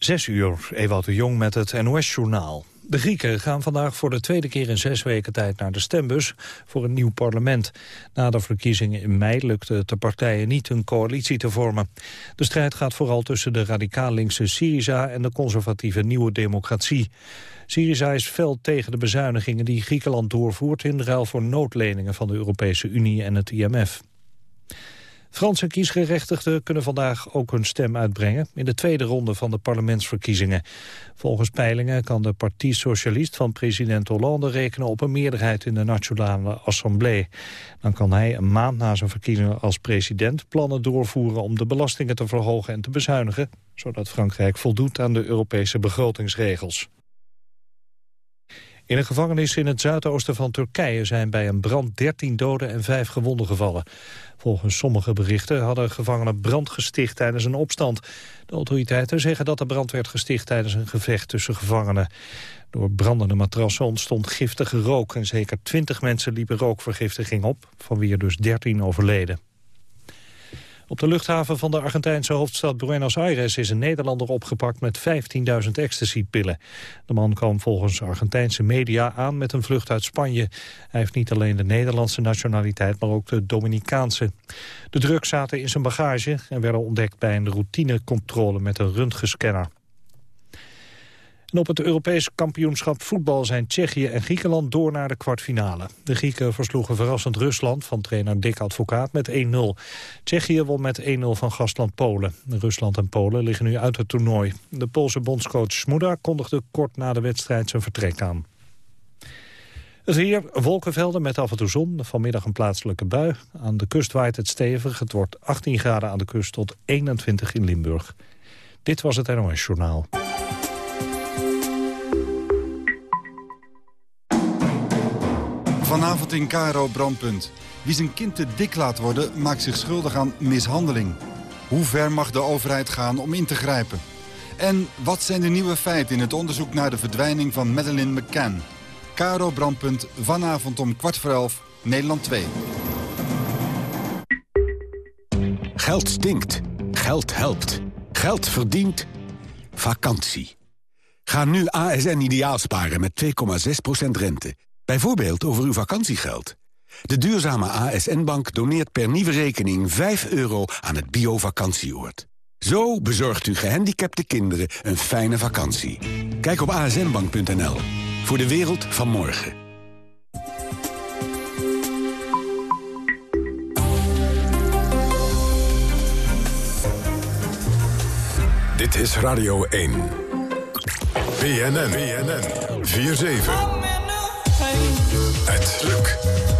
Zes uur, Ewout de Jong met het NOS-journaal. De Grieken gaan vandaag voor de tweede keer in zes weken tijd naar de stembus voor een nieuw parlement. Na de verkiezingen in mei lukte het de partijen niet een coalitie te vormen. De strijd gaat vooral tussen de radicaal-linkse Syriza en de conservatieve Nieuwe Democratie. Syriza is fel tegen de bezuinigingen die Griekenland doorvoert in ruil voor noodleningen van de Europese Unie en het IMF. Franse kiesgerechtigden kunnen vandaag ook hun stem uitbrengen... in de tweede ronde van de parlementsverkiezingen. Volgens peilingen kan de Partie Socialist van president Hollande... rekenen op een meerderheid in de Nationale Assemblée. Dan kan hij een maand na zijn verkiezingen als president... plannen doorvoeren om de belastingen te verhogen en te bezuinigen... zodat Frankrijk voldoet aan de Europese begrotingsregels. In een gevangenis in het zuidoosten van Turkije zijn bij een brand 13 doden en 5 gewonden gevallen. Volgens sommige berichten hadden gevangenen brand gesticht tijdens een opstand. De autoriteiten zeggen dat de brand werd gesticht tijdens een gevecht tussen gevangenen. Door brandende matrassen ontstond giftige rook en zeker 20 mensen liepen rookvergiftiging op, van wie er dus 13 overleden. Op de luchthaven van de Argentijnse hoofdstad Buenos Aires is een Nederlander opgepakt met 15.000 ecstasypillen. De man kwam volgens Argentijnse media aan met een vlucht uit Spanje. Hij heeft niet alleen de Nederlandse nationaliteit, maar ook de Dominicaanse. De drugs zaten in zijn bagage en werden ontdekt bij een routinecontrole met een röntgenscanner. En op het Europese kampioenschap voetbal zijn Tsjechië en Griekenland door naar de kwartfinale. De Grieken versloegen verrassend Rusland van trainer Dick Advocaat met 1-0. Tsjechië won met 1-0 van gastland Polen. Rusland en Polen liggen nu uit het toernooi. De Poolse bondscoach Smuda kondigde kort na de wedstrijd zijn vertrek aan. Het weer, wolkenvelden met af en toe zon. Vanmiddag een plaatselijke bui. Aan de kust waait het stevig. Het wordt 18 graden aan de kust tot 21 in Limburg. Dit was het NOS Journaal. Vanavond in Caro Brandpunt. Wie zijn kind te dik laat worden, maakt zich schuldig aan mishandeling. Hoe ver mag de overheid gaan om in te grijpen? En wat zijn de nieuwe feiten in het onderzoek naar de verdwijning van Madeleine McCann? Caro Brandpunt, vanavond om kwart voor elf, Nederland 2. Geld stinkt. Geld helpt. Geld verdient. Vakantie. Ga nu ASN ideaal sparen met 2,6% rente. Bijvoorbeeld over uw vakantiegeld. De duurzame ASN-Bank doneert per nieuwe rekening 5 euro aan het bio-vakantieoord. Zo bezorgt u gehandicapte kinderen een fijne vakantie. Kijk op asnbank.nl. Voor de wereld van morgen. Dit is Radio 1. BNN. BNN. 4-7. Luc.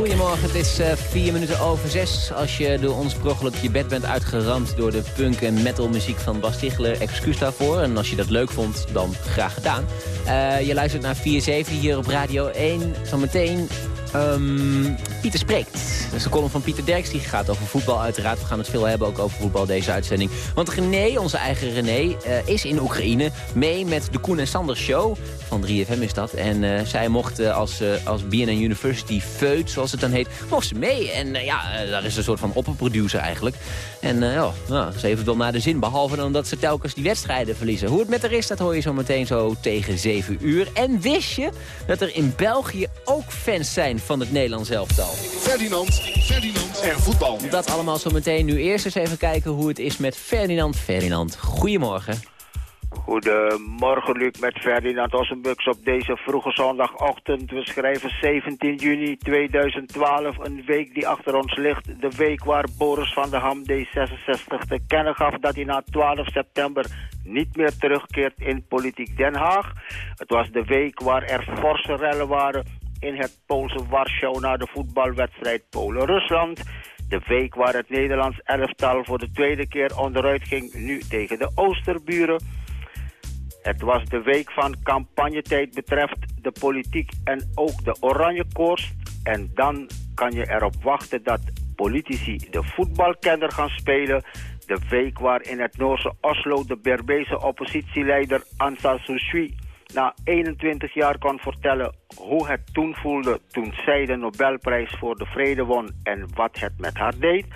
Goedemorgen, het is uh, vier minuten over zes. Als je door ons per je bed bent uitgeramd door de punk- en metalmuziek van Bas Tichler, excuus daarvoor. En als je dat leuk vond, dan graag gedaan. Uh, je luistert naar 4-7 hier op Radio 1. Zometeen Um, Pieter spreekt. Dat is de column van Pieter Derks. Die gaat over voetbal uiteraard. We gaan het veel hebben ook over voetbal deze uitzending. Want René, onze eigen René, uh, is in Oekraïne mee met de Koen en Sander Show. Van 3FM is dat. En uh, zij mocht uh, als, als BNN University feut, zoals het dan heet, mocht ze mee. En ja, daar is een soort van opperproducer eigenlijk. En ja, nou, ze heeft het wel naar de zin. Behalve dan dat ze telkens die wedstrijden verliezen. Hoe het met haar is, dat hoor je zo meteen zo tegen 7 uur. En wist je dat er in België ook fans zijn van het Nederlands elftal. Ferdinand, Ferdinand en voetbal. Dat allemaal zo meteen. Nu eerst eens even kijken hoe het is met Ferdinand. Ferdinand, goedemorgen. Goedemorgen Luc met Ferdinand Ossenbux op deze vroege zondagochtend. We schrijven 17 juni 2012, een week die achter ons ligt. De week waar Boris van der Ham D66 te kennen gaf dat hij na 12 september niet meer terugkeert in politiek Den Haag. Het was de week waar er forse rellen waren in het Poolse Warschau na de voetbalwedstrijd Polen-Rusland. De week waar het Nederlands elftal voor de tweede keer onderuit ging, nu tegen de Oosterburen. Het was de week van campagnetijd betreft de politiek en ook de oranje koers. En dan kan je erop wachten dat politici de voetbalkenner gaan spelen. De week waarin het Noorse Oslo de Berbese oppositieleider Ansa Suu na 21 jaar kon vertellen hoe het toen voelde toen zij de Nobelprijs voor de Vrede won en wat het met haar deed.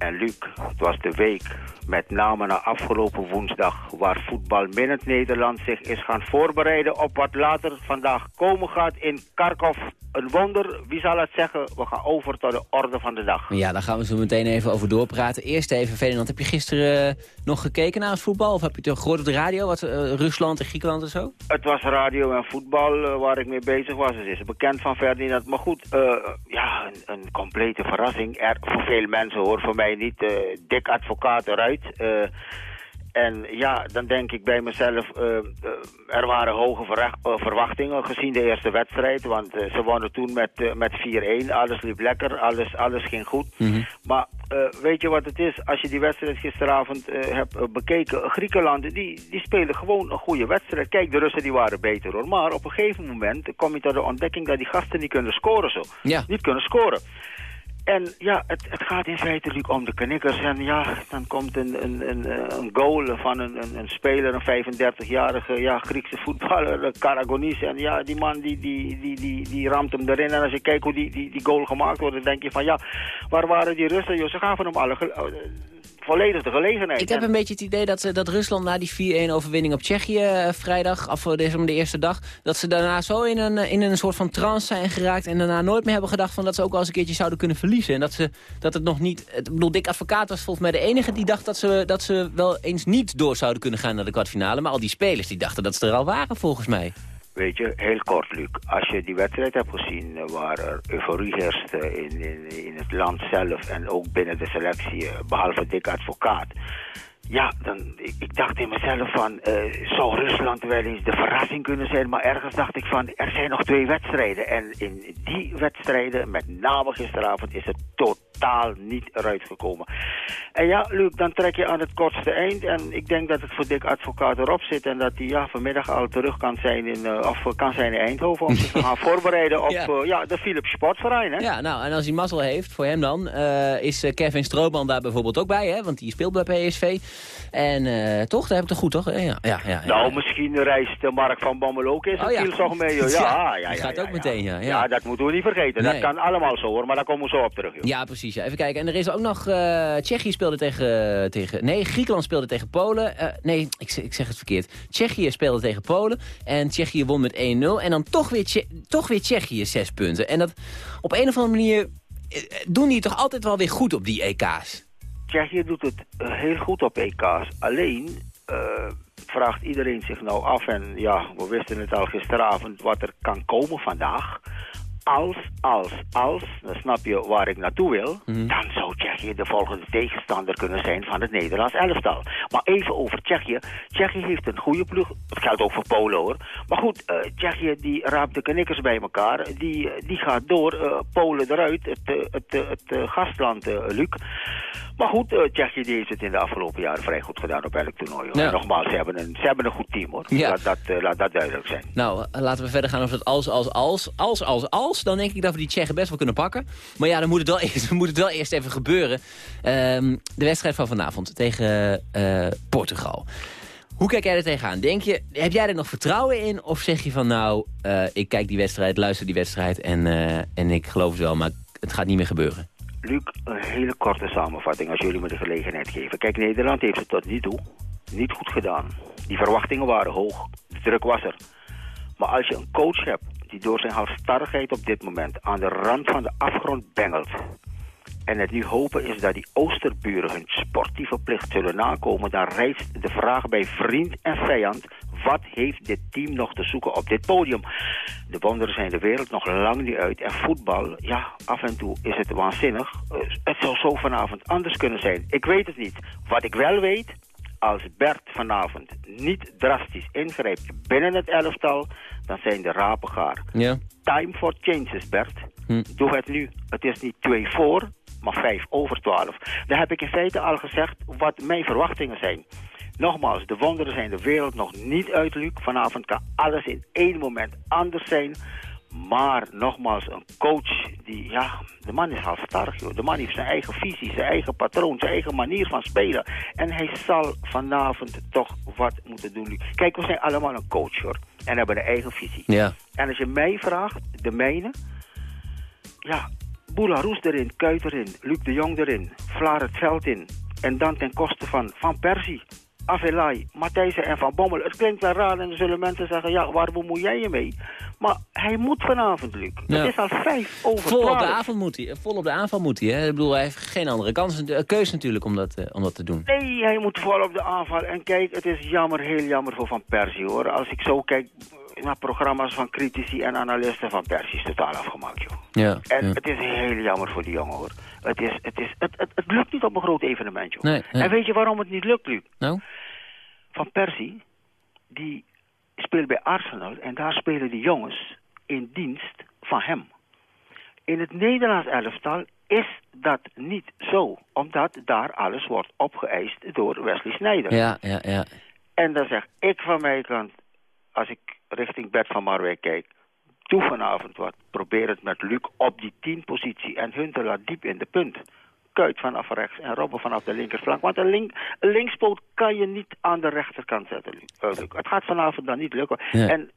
En Luc, het was de week, met name na afgelopen woensdag... waar voetbal binnen Nederland zich is gaan voorbereiden... op wat later vandaag komen gaat in Kharkov. Een wonder, wie zal het zeggen? We gaan over tot de orde van de dag. Ja, daar gaan we zo meteen even over doorpraten. Eerst even, Ferdinand, heb je gisteren uh, nog gekeken naar het voetbal? Of heb je het gehoord op de radio, wat, uh, Rusland en Griekenland en zo? Het was radio en voetbal uh, waar ik mee bezig was. Het is bekend van Ferdinand. Maar goed, ja, een, een, complete verrassing. Er, voor veel mensen hoor, voor mij niet. dik advocaat eruit. En ja, dan denk ik bij mezelf, uh, er waren hoge verwachtingen gezien de eerste wedstrijd. Want uh, ze wonnen toen met, met 4-1. Alles liep lekker, alles, alles ging goed. Mm -hmm. Maar weet je wat het is? Als je die wedstrijd gisteravond hebt bekeken... Griekenland, die, die spelen gewoon een goede wedstrijd. Kijk, de Russen die waren beter hoor. Maar op een gegeven moment kom je tot de ontdekking... dat die gasten niet kunnen scoren zo. Ja. Niet kunnen scoren. En ja, het, het gaat in feite natuurlijk om de knikkers. En ja, dan komt een, een, een, een goal van een, een, speler, een 35-jarige ja, Griekse voetballer, Karagonis. En ja, die man die, die, die, die, die ramt hem erin. En als je kijkt hoe die, die, die goal gemaakt wordt, dan denk je van ja, waar waren die Russen? Ze gaven hem alle volledig de gelegenheid. Ik heb een beetje het idee dat, dat Rusland na die 4-1 overwinning op Tsjechië uh, vrijdag, af voor de, de eerste dag, dat ze daarna zo in een, in een soort van trance zijn geraakt en daarna nooit meer hebben gedacht van dat ze ook wel eens een keertje zouden kunnen verliezen. En dat, ze, dat het nog niet, ik bedoel, Dick Advocaat was volgens mij de enige die dacht dat ze, dat ze wel eens niet door zouden kunnen gaan naar de kwartfinale. Maar al die spelers die dachten dat ze er al waren volgens mij. Weet je, heel kort, Luc. Als je die wedstrijd hebt gezien uh, waar er euforie heerste in, in, het land zelf... en ook binnen de selectie, uh, behalve Dick Advocaat... Ja, dan, ik, dacht in mezelf van, uh, zou Rusland wel eens de verrassing kunnen zijn? Maar ergens dacht ik van, er zijn nog twee wedstrijden. En in die wedstrijden, met name gisteravond, is het totaal niet eruit gekomen. En ja, Luc, dan trek je aan het kortste eind. En ik denk dat het voor Dick Advocaat erop zit. En dat hij ja, vanmiddag al terug kan zijn in, uh, of kan zijn in Eindhoven. Om zich te gaan voorbereiden op ja. Uh, ja, de Philips Sportverein. Hè? Ja, nou, en als hij mazzel heeft, voor hem dan, is Kevin Strootman daar bijvoorbeeld ook bij. Hè? Want die speelt bij PSV. En toch, daar heb ik het goed, toch? Ja, ja, ja, ja. Nou, misschien reist Mark van Bommel ook eens oh, ja. toch mee. Ja, ja, ja, ja, gaat ook meteen, ja, ja. dat moeten we niet vergeten. Nee. Dat kan allemaal zo, hoor. Maar daar komen we zo op terug, joh. Ja, precies. Even kijken. En er is ook nog... Uh, Tsjechië speelde tegen, tegen... Nee, Griekenland speelde tegen Polen. Uh, nee, ik, ik zeg het verkeerd. Tsjechië speelde tegen Polen. En Tsjechië won met 1-0. En dan toch weer, toch weer Tsjechië zes punten. En dat op een of andere manier... doen die toch altijd wel weer goed op die EK's? Tsjechië doet het heel goed op EK's. Alleen vraagt iedereen zich nou af, en ja, we wisten het al gisteravond, wat er kan komen vandaag. Als, als, als, dan snap je waar ik naartoe wil, mm -hmm. dan zou Tsjechië de volgende tegenstander kunnen zijn van het Nederlands elftal. Maar even over Tsjechië. Tsjechië heeft een goede ploeg. Dat geldt ook voor Polen hoor. Maar goed, uh, Tsjechië die raapt de knikkers bij elkaar. Die, die gaat door. Uh, Polen eruit. Het, uh, het, het gastland, Luc. Maar goed, uh, Tsjechië heeft het in de afgelopen jaren vrij goed gedaan op elk toernooi. Hoor. Ja. Nogmaals, ze hebben, een, ze hebben een goed team hoor. Ja. Laat, dat, uh, laat dat duidelijk zijn. Nou, laten we verder gaan over het als, als, als, als, als, als. Dan denk ik dat we die Tsjechen best wel kunnen pakken. Maar ja, dan moet het wel eerst, moet het wel eerst even gebeuren. Um, de wedstrijd van vanavond tegen uh, Portugal. Hoe kijk jij er tegenaan? Denk je, heb jij er nog vertrouwen in? Of zeg je van nou, ik kijk die wedstrijd, luister die wedstrijd en, en ik geloof het wel, maar het gaat niet meer gebeuren? Luc, een hele korte samenvatting als jullie me de gelegenheid geven. Kijk, Nederland heeft het tot nu toe niet goed gedaan. Die verwachtingen waren hoog, de druk was er. Maar als je een coach hebt die door zijn halstarrigheid op dit moment aan de rand van de afgrond bengelt... en het nu hopen is dat die Oosterburen hun sportieve plicht zullen nakomen... dan rijst de vraag bij vriend en vijand... wat heeft dit team nog te zoeken op dit podium? De wonderen zijn de wereld nog lang niet uit. En voetbal, ja, af en toe is het waanzinnig. Het zou zo vanavond anders kunnen zijn. Ik weet het niet. Wat ik wel weet, als Bert vanavond niet drastisch ingrijpt binnen het elftal, dan zijn de rapen gaar. Ja. Time for changes, Bert. Hm. Doe het nu. Het is niet 2 voor, maar 5 over 12. Daar heb ik in feite al gezegd wat mijn verwachtingen zijn. Nogmaals, de wonderen zijn de wereld nog niet uit, Luc. Vanavond kan alles in één moment anders zijn. Maar nogmaals, een coach, die, ja, de man is halstarrig, joh. De man heeft zijn eigen visie, zijn eigen patroon, zijn eigen manier van spelen. En hij zal vanavond toch wat moeten doen. Luc. Kijk, we zijn allemaal een coach, hoor. En hebben een eigen visie. Ja. En als je mij vraagt, de mijne... Ja, Boela Roes erin, Kuit erin, Luc de Jong erin, Vlaar het veld in. En dan ten koste van Van Persie, Avelay, Matthijsen en Van Bommel. Het klinkt wel raar en dan zullen mensen zeggen... ja, waar bemoei jij je mee? Maar hij moet vanavond, Luc. Ja. Het is al vijf over Vol op de avond moet hij. eh, Vol op de aanval moet hij. Hè? Ik bedoel, hij heeft geen andere kans, een keuze natuurlijk om dat, eh, om dat te doen. Nee, hij moet vol op de aanval. En kijk, het is jammer, heel jammer voor Van Persie, hoor. Als ik zo kijk naar programma's van critici en analisten... Van Persie is totaal afgemaakt, joh. Ja, En ja. het is heel jammer voor die jongen, hoor. Het, is, het, is, het, het, het lukt niet op een groot evenement, joh. Nee, nee. En weet je waarom het niet lukt, Luc? Nou? Van Persie, die speelt bij Arsenal en daar spelen die jongens in dienst van hem. In het Nederlands elftal is dat niet zo, omdat daar alles wordt opgeëist door Wesley Sneijder. Ja, ja, ja. En dan zeg ik van mijn kant, als ik richting Bert van Marwijk kijk, doe vanavond wat. Probeer het met Luc op die 10 positie en Hunter laat diep in de punt. Kuit vanaf rechts en Robben vanaf de linkerflank. Want een, link, een linkspoot kan je niet aan de rechterkant zetten, Luc. Luc. Het gaat vanavond dan niet lukken. Ja. En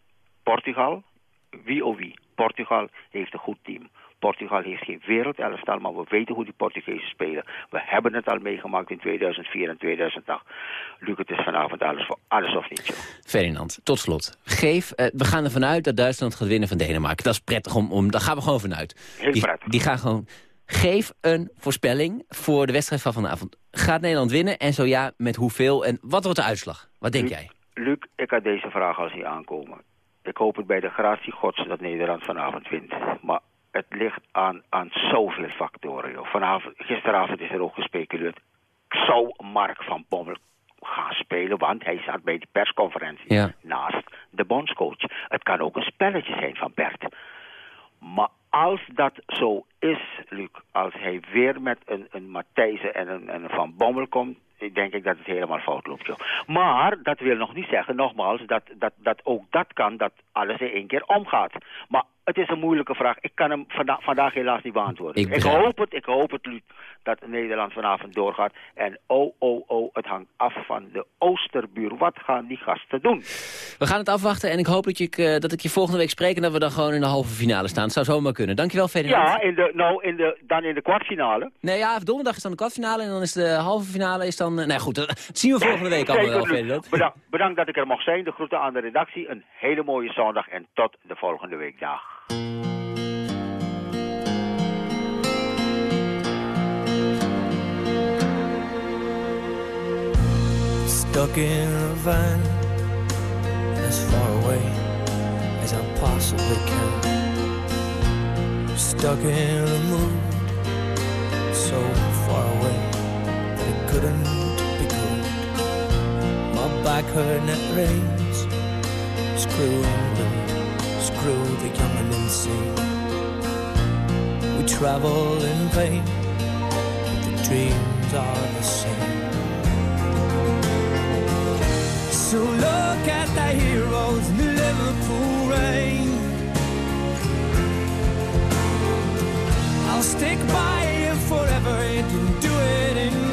Portugal, wie of wie, Portugal heeft een goed team. Portugal heeft geen wereldelftal, maar we weten hoe die Portugezen spelen. We hebben het al meegemaakt in 2004 en 2008. Luc, het is vanavond alles voor alles of niet. Ferdinand, tot slot. Geef, eh, we gaan ervan uit dat Duitsland gaat winnen van Denemarken. Dat is prettig, om, om, daar gaan we gewoon vanuit. Heel die, prettig. Die gaan gewoon... Geef een voorspelling voor de wedstrijd van vanavond. Gaat Nederland winnen? En zo ja, met hoeveel? En wat wordt de uitslag? Wat denk Luc, jij? Luc, ik had deze vraag al zien aankomen. Ik hoop het bij de gratie gods dat Nederland vanavond wint. Maar het ligt aan, aan zoveel factoren. Joh. Vanavond, gisteravond is er ook gespeculeerd. Zou Mark van Bommel gaan spelen? Want hij zat bij die persconferentie Ja. naast de bondscoach. Het kan ook een spelletje zijn van Bert. Maar als dat zo is, Luc, als hij weer met een, een Matthijsen en een, en een Van Bommel komt, denk ik dat het helemaal fout loopt. Joh. Maar dat wil nog niet zeggen, nogmaals, dat, dat, dat ook dat kan, dat alles in één keer omgaat. Maar het is een moeilijke vraag. Ik kan hem vanda vandaag helaas niet beantwoorden. Ik hoop het, ik hoop het, Luc, dat Nederland vanavond doorgaat. En oh, oh, oh, het hangt af van de Oosterbuur. Wat gaan die gasten doen? We gaan het afwachten en ik hoop dat, je, eh, dat ik je volgende week spreek... en dat we dan gewoon in de halve finale staan. Het zou zomaar kunnen. Dankjewel, Ferdinand. Ja, in de, nou, in de, dan in de kwartfinale. Nee, ja, donderdag is dan de kwartfinale en dan is de halve finale is dan... eh, nee, goed, dat zien we volgende week allemaal wel. Ferdinand. Bedankt, bedankt dat ik er mocht zijn. De groeten aan de redactie. Een hele mooie zondag en tot de volgende week. Stuck in a van as far away as I possibly can. Stuck in a mood so far away that it couldn't be good. My back hurt and it rains. Screw England, screw the young and insane. We travel in vain, but the dreams are the same. So look at the heroes in the Liverpool rain. I'll stick by you forever and do it in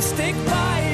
stick by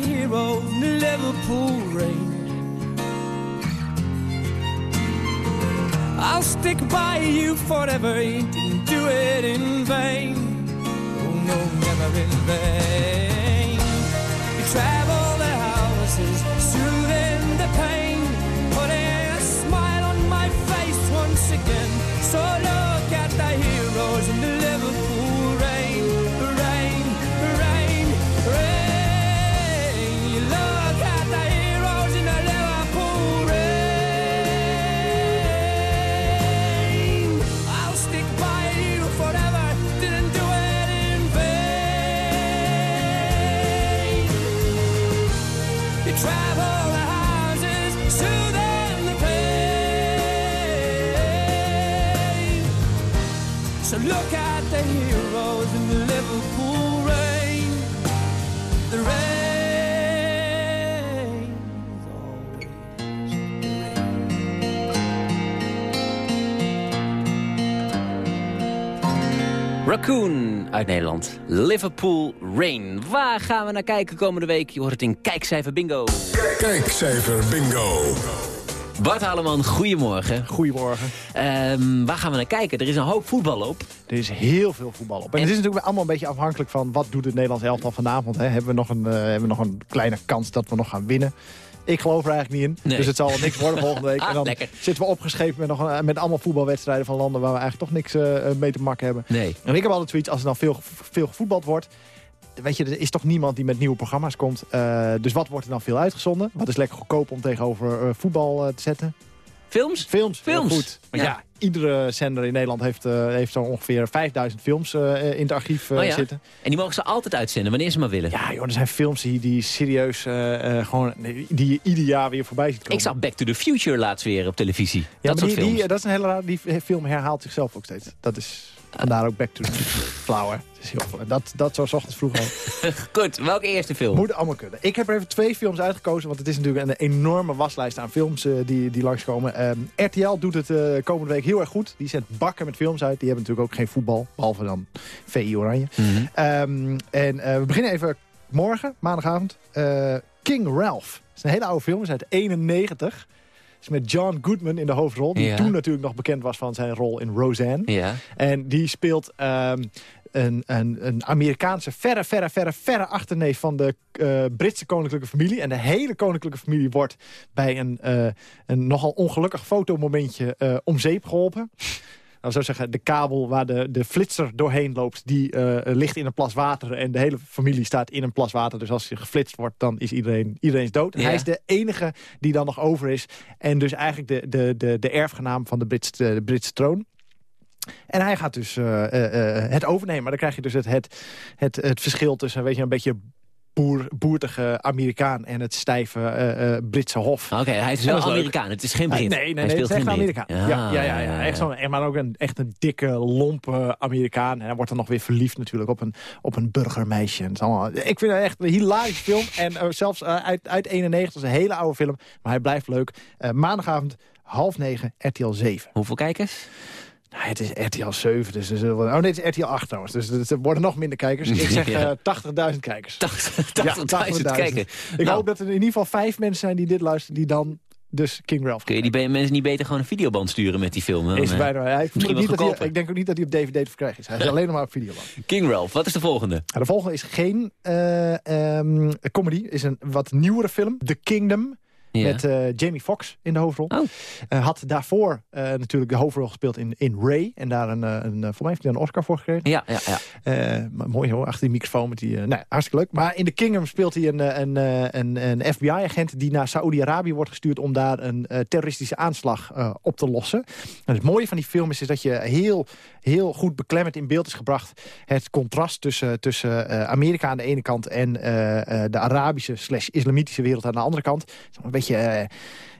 the hero in the Liverpool rain. I'll stick by you forever. He didn't do it in vain. Oh no, never in vain. You travel So look at the heroes in the Liverpool rain. The rain. Raccoon uit Nederland. Liverpool Rain. Waar gaan we naar kijken komende week? Je hoort het in Kijkcijfer Bingo. Kijkcijfer bingo. Bart Haleman, goedemorgen. Goedemorgen. Ehm, waar gaan we naar kijken? Er is een hoop voetbal op. Er is heel veel voetbal op. En, het is natuurlijk allemaal een beetje afhankelijk van... wat doet het Nederlands elftal vanavond. Hè? Hebben, we nog een, eh, hebben we nog een kleine kans dat we nog gaan winnen. Ik geloof er eigenlijk niet in. Nee. Dus het zal niks worden volgende week. Ah, en dan lekker. zitten we opgescheept met, nog een- met allemaal voetbalwedstrijden van landen... waar we eigenlijk toch niks eh, mee te maken hebben. Nee. En ik heb altijd zoiets, als er dan veel, veel gevoetbald wordt... Weet je, er is toch niemand die met nieuwe programma's komt. Eh, dus wat wordt er dan veel uitgezonden? Wat is lekker goedkoop om tegenover eh, voetbal eh, te zetten? Films? Films. Films. goed. Maar ja. Ja. iedere zender in Nederland heeft, heeft zo ongeveer 5000 films in het archief Oh ja. zitten. En die mogen ze altijd uitzenden, wanneer ze maar willen. Ja, joh, er zijn films die, die serieus gewoon, die je ieder jaar weer voorbij ziet komen. Ik zag Back to the Future laatst weer op televisie. ja, dat soort die, films. die, dat is een hele raar, die film herhaalt zichzelf ook steeds. Dat is vandaar ook Back to the heel, dat, dat zo 's ochtends vroeg al. Goed, welke eerste film? Moet allemaal kunnen. Ik heb er even twee films uitgekozen, want het is natuurlijk een enorme waslijst aan films eh, die, die langskomen. Ehm, RTL doet het eh, komende week heel erg goed. Die zendt bakken met films uit. Die hebben natuurlijk ook geen voetbal, behalve dan VI Oranje. Mhm. Ehm, en eh, we beginnen even morgen, maandagavond. King Ralph. Het is een hele oude film, is uit 91. Is met John Goodman in de hoofdrol. Die Ja. toen natuurlijk nog bekend was van zijn rol in Roseanne. Ja. En die speelt ehm, een, een, een Amerikaanse verre, verre, verre, verre achterneef van de eh, Britse koninklijke familie. En de hele koninklijke familie wordt bij een, eh, een nogal ongelukkig fotomomentje eh om zeep geholpen. Nou, zou zeggen, de kabel waar de, de flitser doorheen loopt, die eh, ligt in een plas water. En de hele familie staat in een plas water. Dus als je geflitst wordt, dan is iedereen, iedereen is dood. En Ja. hij is de enige die dan nog over is. En dus eigenlijk de, de, de, de erfgenaam van de Britse, de Britse troon. En hij gaat dus eh, eh, het overnemen. Maar dan krijg je dus het, het, het, het verschil tussen weet je, een beetje boer, boertige Amerikaan... en het stijve eh, eh, Britse hof. Oké, hij is wel leuk. Amerikaan. Het is geen Ah, Brit. nee, nee, hij nee, speelt het is echt. Amerikaan. Ja, ja, ja, ja, Echt zo'n, echt maar ook een, echt een dikke, lompe Amerikaan. En hij wordt dan nog weer verliefd natuurlijk op een, op een burgermeisje. En het is allemaal, ik vind het echt een hilarische film. En eh, zelfs eh, uit, uit 91, dat is een hele oude film. Maar hij blijft leuk. Eh, maandagavond, half negen, RTL 7. Hoeveel kijkers? Nou, het is RTL 7, dus er zullen Oh nee, het is RTL 8 trouwens. Dus er worden nog minder kijkers. Ik zeg Ja. eh 80.000 kijkers. 80.000 kijken. Ik Nou. hoop dat er in ieder geval vijf mensen zijn die dit luisteren... die dan dus King Ralph Kun je die mensen niet beter gewoon een videoband sturen met die film? Dan, Is eh, bijna, ja, ik, misschien niet dat hij, ik denk ook niet dat hij op DVD te verkrijgen is. Hij is alleen nog maar op video. King Ralph, wat is de volgende? de volgende is geen eh, ehm, comedy. is een wat nieuwere film. The Kingdom. Ja. Met eh, Jamie Foxx in de hoofdrol. Oh. Eh, had daarvoor eh, natuurlijk de hoofdrol gespeeld in, in Ray. En daar een, een, voor mij heeft hij een Oscar voor gekregen. Ja, ja, ja. Maar mooi hoor, achter die microfoon met die... nou, hartstikke leuk. Maar in The Kingdom speelt hij een, een, een, een FBI-agent... die naar Saoedi-Arabië wordt gestuurd... om daar een terroristische aanslag op te lossen. En het mooie van die film is, is dat je heel, heel goed beklemmend in beeld is gebracht... het contrast tussen, tussen Amerika aan de ene kant... en de Arabische slash islamitische wereld aan de andere kant. Een beetje... eh,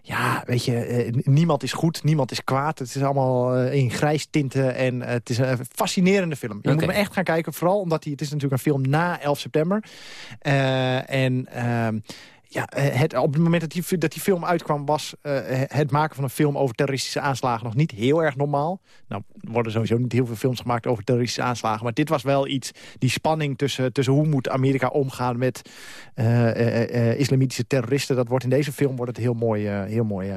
ja, weet je, eh, niemand is goed, niemand is kwaad. Het is allemaal eh, in grijs tinten en het is een fascinerende film. Je moet hem echt gaan kijken, vooral omdat hij, het is natuurlijk een film na 11 september. En ehm, ja, eh, het, op het moment dat die, dat die film uitkwam... was eh, het maken van een film over terroristische aanslagen nog niet heel erg normaal. Nou, er worden sowieso niet heel veel films gemaakt over terroristische aanslagen... maar dit was wel iets, die spanning tussen, tussen hoe moet Amerika omgaan... met eh, islamitische terroristen. Dat wordt in deze film wordt het heel mooi, heel mooi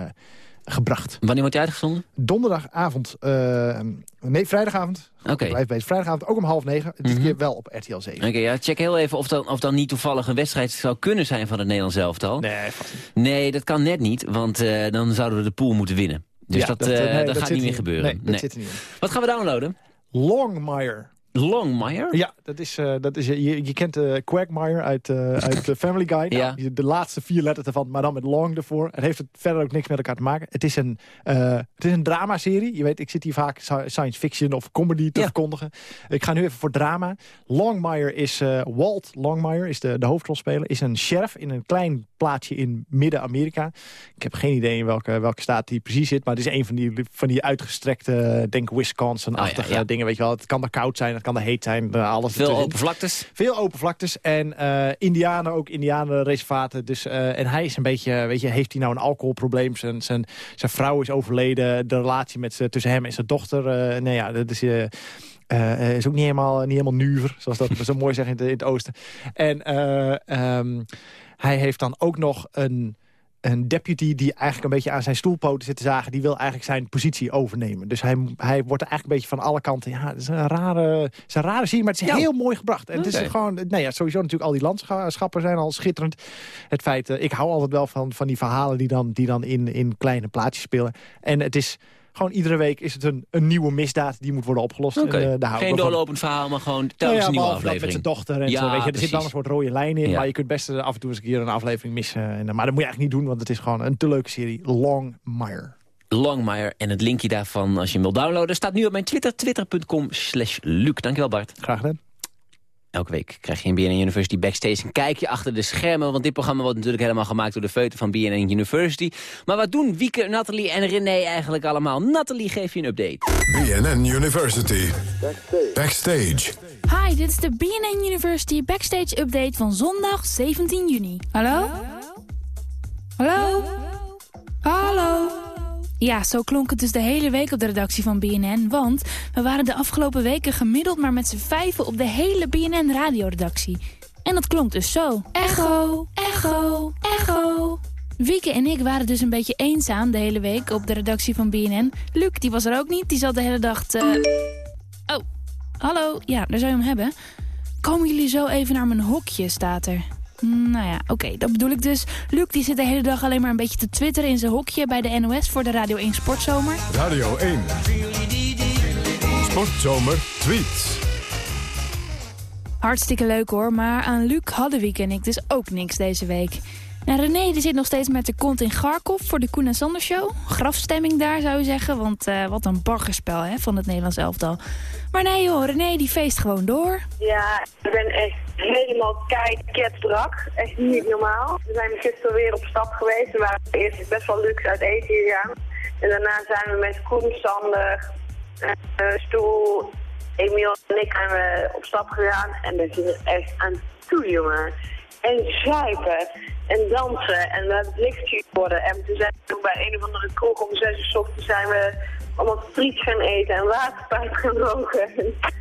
gebracht. Wanneer wordt hij uitgezonden? Donderdagavond, eh, nee, vrijdagavond. Oké. Blijf bezig. Vrijdagavond ook om half negen. Dit Mhm. keer wel op RTL 7. Oké, ja, check heel even of dan, of dan niet toevallig een wedstrijd zou kunnen zijn van het Nederlands elftal. Nee, vast niet. Nee, dat kan net niet, want eh, dan zouden we de pool moeten winnen. Dus Ja, dat, eh, nee, dat gaat niet meer er gebeuren. Nee, dat Nee. zit er niet in. Wat gaan we downloaden? Longmire. Longmire? Ja, dat is, eh, dat is, je, je kent uh, Quagmire uit, uh, uit Family Guy. Ja. Nou, de laatste vier letters ervan, maar dan met long ervoor. Het heeft het verder ook niks met elkaar te maken. Het is een, het is een dramaserie. Je weet, ik zit hier vaak science fiction of comedy te Ja. verkondigen. Ik ga nu even voor drama. Longmire is, Walt Longmire is de, de hoofdrolspeler. Is een sheriff in een klein plaatsje in Midden-Amerika. Ik heb geen idee in welke, welke staat hij precies zit. Maar het is een van die, van die uitgestrekte, denk Wisconsin-achtige Oh ja, ja. dingen. Weet je wel. Het kan er koud zijn, het kan er heet zijn. eh, Alles Veel open vlaktes. Veel open vlaktes en eh indianen, ook indianenreservaten. Dus, eh, en hij is een beetje, weet je, heeft hij nou een alcoholprobleem? Zijn, zijn, zijn vrouw is overleden. De relatie met tussen hem en zijn dochter, nee ja, dat is... eh, is ook niet helemaal, niet helemaal nuver, zoals dat zo mooi zeggen in het, in het oosten. En eh, ehm, hij heeft dan ook nog een, een deputy die eigenlijk een beetje aan zijn stoelpoten zit te zagen. Die wil eigenlijk zijn positie overnemen. Dus hij, hij wordt er eigenlijk een beetje van alle kanten... Ja, het is een rare, het is een rare serie, maar het is Ja. heel mooi gebracht. En het is gewoon, nou ja, sowieso natuurlijk al die landschappen zijn al schitterend. Het feit, eh, ik hou altijd wel van, van die verhalen die dan, die dan in, in kleine plaatjes spelen. En het is gewoon iedere week is het een, een nieuwe misdaad die moet worden opgelost. Oké. En, ik Geen doorlopend verhaal, maar gewoon Nou telkens ja, een nieuwe dat met aflevering. zijn dochter en Ja, zo. Weet je, er zit wel een soort rode lijn in. Ja. Maar je kunt best af en toe eens een keer een aflevering missen. En, eh, maar dat moet je eigenlijk niet doen, want het is gewoon een te leuke serie. Longmire. Longmire en het linkje daarvan, als je hem wil downloaden, staat nu op mijn Twitter, twitter.com slash Luc. Dankjewel Bart. Graag gedaan. Elke week krijg je in BNN University Backstage een kijkje achter de schermen. Want dit programma wordt natuurlijk helemaal gemaakt door de feuten van BNN University. Maar wat doen Wieke, Nathalie en René eigenlijk allemaal? Nathalie, geef je een update. BNN University. Backstage. Hi, dit is de BNN University Backstage Update van zondag 17 juni. Hallo? Hallo? Hallo? Ja, zo klonk het dus de hele week op de redactie van BNN. Want we waren de afgelopen weken gemiddeld maar met z'n vijven op de hele BNN radioredactie. En dat klonk dus zo. Echo, echo, echo. Wieke en ik waren dus een beetje eenzaam de hele week op de redactie van BNN. Luc, die was er ook niet. Die zat de hele dag te... Oh, hallo. Ja, daar zou je hem hebben. Komen jullie zo even naar mijn hokje, staat er. Nou ja, oké, dat bedoel ik dus. Luc die zit de hele dag alleen maar een beetje te twitteren in zijn hokje bij de NOS voor de Radio 1 Sportzomer. Radio 1. Sportzomer tweets. Hartstikke leuk hoor, maar aan Luc hadden Wieke en ik dus ook niks deze week. Nou, René die zit nog steeds met de kont in Garkov voor de Koen en Sander Show. Grafstemming daar zou je zeggen, want eh, wat een baggerspel hè, van het Nederlands elftal. Maar nee joh, René die feest gewoon door. Ja, ik ben echt helemaal brak. Echt niet normaal. We zijn gisteren weer op stap geweest. We waren eerst best wel luxe uit eten gegaan. En daarna zijn we met Koen, Sander, eh, Stoel, Emiel en ik zijn we op stap gegaan. En zit er echt aan toe, jongen. En zuipen en dansen en we hebben het licht worden. En toen zijn we bij een of andere kroeg om zes uur 's ochtends zijn we allemaal friet gaan eten en waterpijp gaan roken.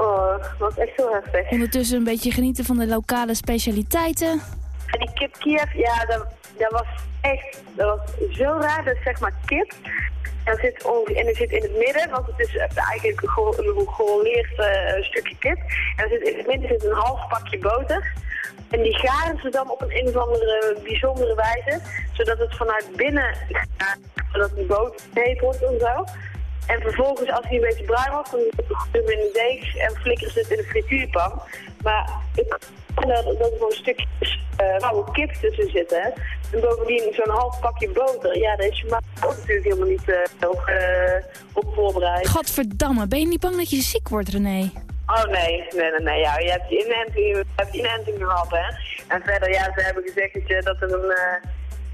Oh, dat was echt heel heftig. Ondertussen een beetje genieten van de lokale specialiteiten. En die kip Kiev, ja, dat, dat was echt, dat was zo raar. Dat is zeg maar kip. En dat zit, en dat zit in het midden, want het is eigenlijk een, ge- een geroleerd eh, stukje kip. En er zit in het midden zit een half pakje boter. En die garen ze dan op een, een of andere bijzondere wijze, zodat het vanuit binnen gaat, zodat die boot heet wordt en zo. En vervolgens, als hij een beetje bruin wordt, dan doen we hem in de deeg en flikkeren ze het in de frituurpan. Maar ik dat, dat er gewoon stukjes uh, rauwe kip tussen zitten. En bovendien zo'n half pakje boter. Ja, daar is je maar ook natuurlijk helemaal niet eh, op, eh, op voorbereid. Gadverdamme, ben je niet bang dat je ziek wordt, René? Oh nee, nee, nee, nee. Ja, je hebt je inenting, je hebt inenting gehad, hè. En verder, ja, ze hebben gezegd dat, je, dat er een... eh,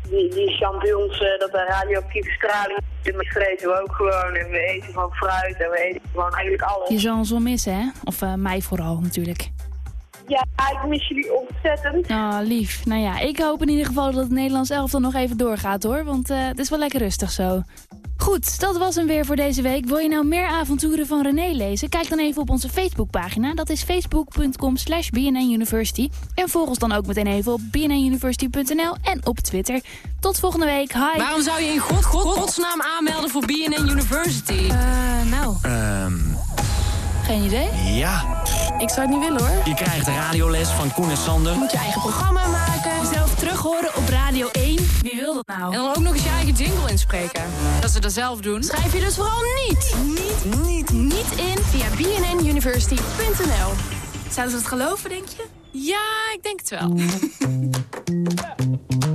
die, die champignons, eh, dat er radioactieve straling. Maar vreten we ook gewoon. En we eten gewoon fruit en we eten gewoon eigenlijk alles. Je zal ons wel missen, hè? Of eh, mij vooral, natuurlijk. Ja, ik mis jullie ontzettend. Oh, lief. Nou ja, ik hoop in ieder geval dat het Nederlands elftal nog even doorgaat, hoor. Want het is wel lekker rustig zo. Goed, dat was hem weer voor deze week. Wil je nou meer avonturen van René lezen? Kijk dan even op onze Facebookpagina. Dat is facebook.com slash bnnuniversity. En volg ons dan ook meteen even op bnnuniversity.nl en op Twitter. Tot volgende week. Hi. Waarom zou je in god, god, godsnaam aanmelden voor BNN University? Eh, nou, Ehm, geen idee. ja. Ik zou het niet willen, hoor. Je krijgt radioles van Koen en Sander. Moet je eigen programma maken. Wil dat nou? En dan ook nog eens je eigen jingle inspreken. Dat ze dat zelf doen. Schrijf je dus vooral niet, niet, niet, niet in via bnnuniversity.nl. Zouden ze het geloven, denk je? Ja, ik denk het wel.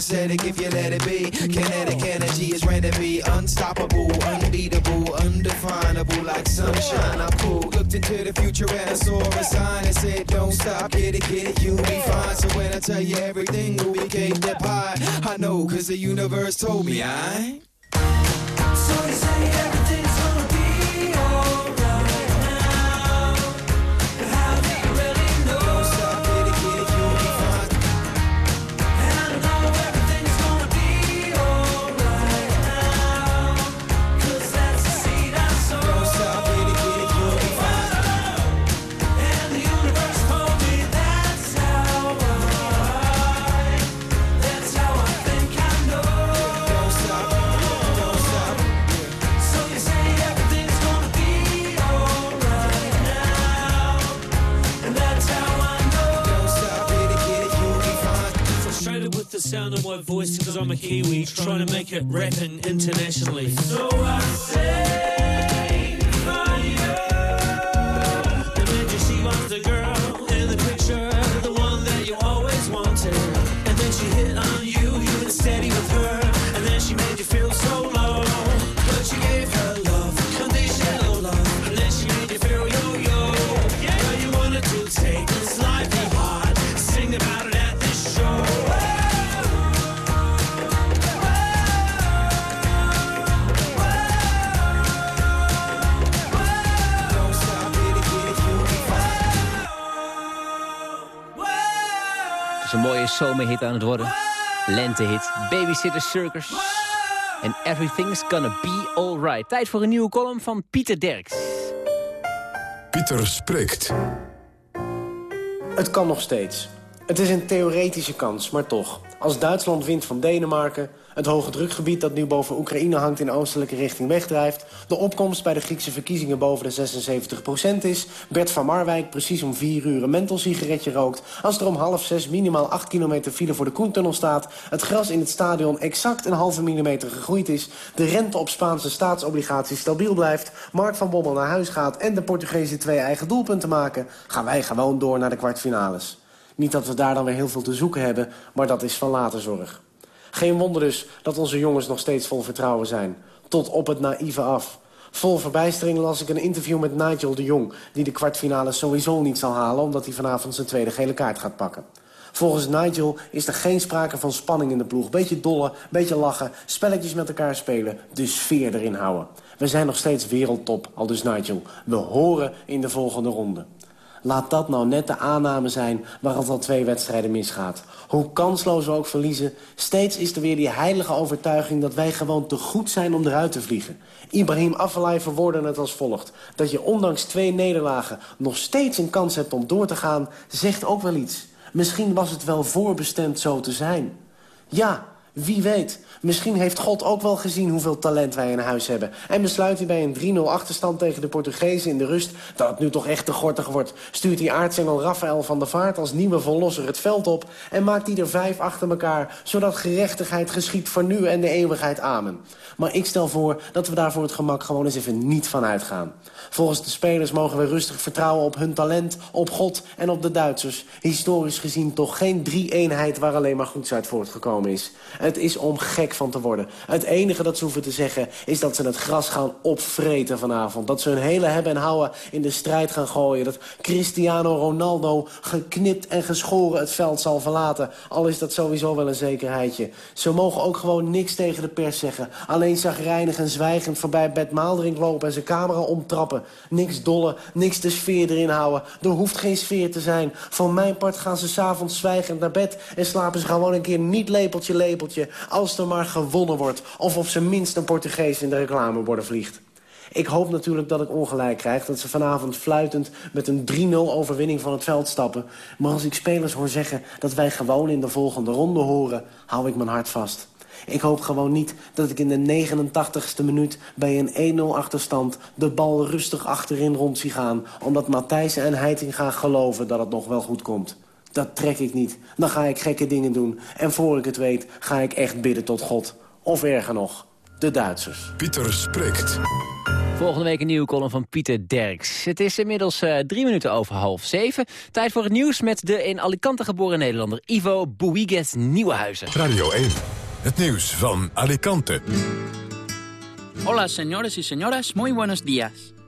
copacetic if you let it be. Kinetic energy is ready to be unstoppable, unbeatable, undefinable, like sunshine. I'm cool. Looked into the future and I saw a sign that said, Don't stop, get it, get it, you'll be fine. So when I tell you everything cake that pie, I know, cause the universe told me I. zomerhit aan het worden. Lentehit, Babysitter Circus. En Everything's Gonna Be Alright. Tijd voor een nieuwe column van Pieter Derks. Pieter spreekt. Het kan nog steeds. Het is een theoretische kans, maar toch. Als Duitsland wint van Denemarken... het hoge drukgebied dat nu boven Oekraïne hangt in oostelijke richting wegdrijft... de opkomst bij de Griekse verkiezingen boven de 76% is... Bert van Marwijk precies om vier uur een mentholsigaretje rookt... als er om half zes minimaal 8 kilometer file voor de Koentunnel staat... het gras in het stadion exact een halve millimeter gegroeid is... de rente op Spaanse staatsobligaties stabiel blijft... Mark van Bommel naar huis gaat en de Portugezen twee eigen doelpunten maken... gaan wij gewoon door naar de kwartfinales. Niet dat we daar dan weer heel veel te zoeken hebben, maar dat is van later zorg. Geen wonder dus dat onze jongens nog steeds vol vertrouwen zijn. Tot op het naïeve af. Vol verbijstering las ik een interview met Nigel de Jong... die de kwartfinale sowieso niet zal halen... omdat hij vanavond zijn tweede gele kaart gaat pakken. Volgens Nigel is er geen sprake van spanning in de ploeg. Beetje dollen, beetje lachen, spelletjes met elkaar spelen. De sfeer erin houden. We zijn nog steeds wereldtop, al dus Nigel. We horen in de volgende ronde. Laat dat nou net de aanname zijn waar het al twee wedstrijden misgaat. Hoe kansloos we ook verliezen, steeds is er weer die heilige overtuiging... dat wij gewoon te goed zijn om eruit te vliegen. Ibrahim Afellay verwoordde het als volgt. Dat je ondanks twee nederlagen nog steeds een kans hebt om door te gaan... zegt ook wel iets. Misschien was het wel voorbestemd zo te zijn. Ja, wie weet. Misschien heeft God ook wel gezien hoeveel talent wij in huis hebben. En besluit hij bij een 3-0 achterstand tegen de Portugezen in de rust... dat het nu toch echt te gortig wordt. Stuurt hij aartsengel Rafael van der Vaart als nieuwe verlosser het veld op... en maakt hij er vijf achter elkaar... zodat gerechtigheid geschiet voor nu en de eeuwigheid. Amen. Maar ik stel voor dat we daar voor het gemak gewoon eens even niet van uitgaan. Volgens de spelers mogen we rustig vertrouwen op hun talent, op God en op de Duitsers. Historisch gezien toch geen drie-eenheid waar alleen maar goeds uit voortgekomen is. Het is om gek van te worden. Het enige dat ze hoeven te zeggen is dat ze het gras gaan opvreten vanavond. Dat ze hun hele hebben en houden in de strijd gaan gooien. Dat Cristiano Ronaldo geknipt en geschoren het veld zal verlaten. Al is dat sowieso wel een zekerheidje. Ze mogen ook gewoon niks tegen de pers zeggen. Alleen zagrijnig en zwijgend voorbij Bert lopen en zijn camera omtrappen. Niks dolle, niks de sfeer erin houden. Er hoeft geen sfeer te zijn. Voor mijn part gaan ze s'avonds zwijgend naar bed... en slapen ze gewoon een keer niet lepeltje, lepeltje... als er maar gewonnen wordt. Of op zijn minst een Portugees in de reclameborden vliegt. Ik hoop natuurlijk dat ik ongelijk krijg. Dat ze vanavond fluitend met een 3-0 overwinning van het veld stappen. Maar als ik spelers hoor zeggen dat wij gewoon in de volgende ronde horen... hou ik mijn hart vast. Ik hoop gewoon niet dat ik in de 89ste minuut bij een 1-0 achterstand... de bal rustig achterin rond zie gaan... omdat Matthijs en Heiting gaan geloven dat het nog wel goed komt. Dat trek ik niet. Dan ga ik gekke dingen doen. En voor ik het weet ga ik echt bidden tot God. Of erger nog, de Duitsers. Pieter spreekt. Volgende week een nieuwe column van Pieter Derks. Het is inmiddels uh, drie minuten over half zeven. Tijd voor het nieuws met de in Alicante geboren Nederlander Ivo Bouygues Nieuwenhuizen. Radio 1, het nieuws van Alicante. Hola, señores y señoras, muy buenos días.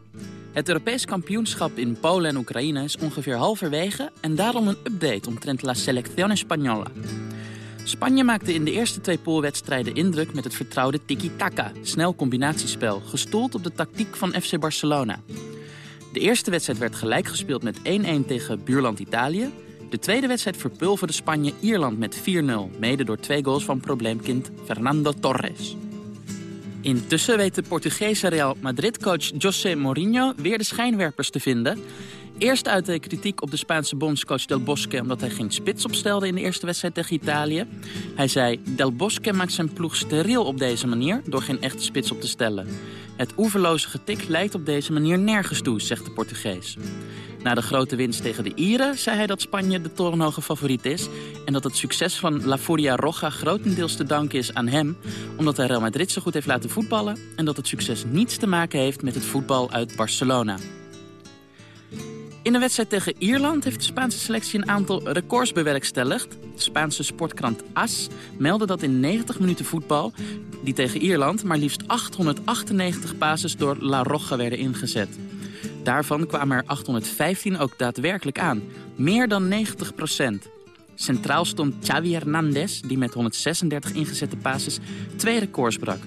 Het Europees kampioenschap in Polen en Oekraïne is ongeveer halverwege... en daarom een update omtrent La Selección Española. Spanje maakte in de eerste twee poolwedstrijden indruk met het vertrouwde tiki-taka, snel combinatiespel, gestoeld op de tactiek van FC Barcelona. De eerste wedstrijd werd gelijk gespeeld met 1-1 tegen buurland Italië. De tweede wedstrijd verpulverde Spanje Ierland met 4-0, mede door twee goals van probleemkind Fernando Torres. Intussen weet de Portugese Real Madrid-coach José Mourinho weer de schijnwerpers te vinden. Eerst uit de kritiek op de Spaanse bondscoach Del Bosque... omdat hij geen spits opstelde in de eerste wedstrijd tegen Italië. Hij zei, Del Bosque maakt zijn ploeg steriel op deze manier... door geen echte spits op te stellen. Het oeverloze getik leidt op deze manier nergens toe, zegt de Portugees. Na de grote winst tegen de Ieren zei hij dat Spanje de torenhoge favoriet is... en dat het succes van La Furia Roja grotendeels te danken is aan hem... omdat hij Real Madrid zo goed heeft laten voetballen... en dat het succes niets te maken heeft met het voetbal uit Barcelona. In de wedstrijd tegen Ierland heeft de Spaanse selectie een aantal records bewerkstelligd. De Spaanse sportkrant AS meldde dat in 90 minuten voetbal... die tegen Ierland maar liefst 898 passes door La Roja werden ingezet. Daarvan kwamen er 815 ook daadwerkelijk aan. Meer dan 90 procent. Centraal stond Xavi Hernandez, die met 136 ingezette passes twee records brak.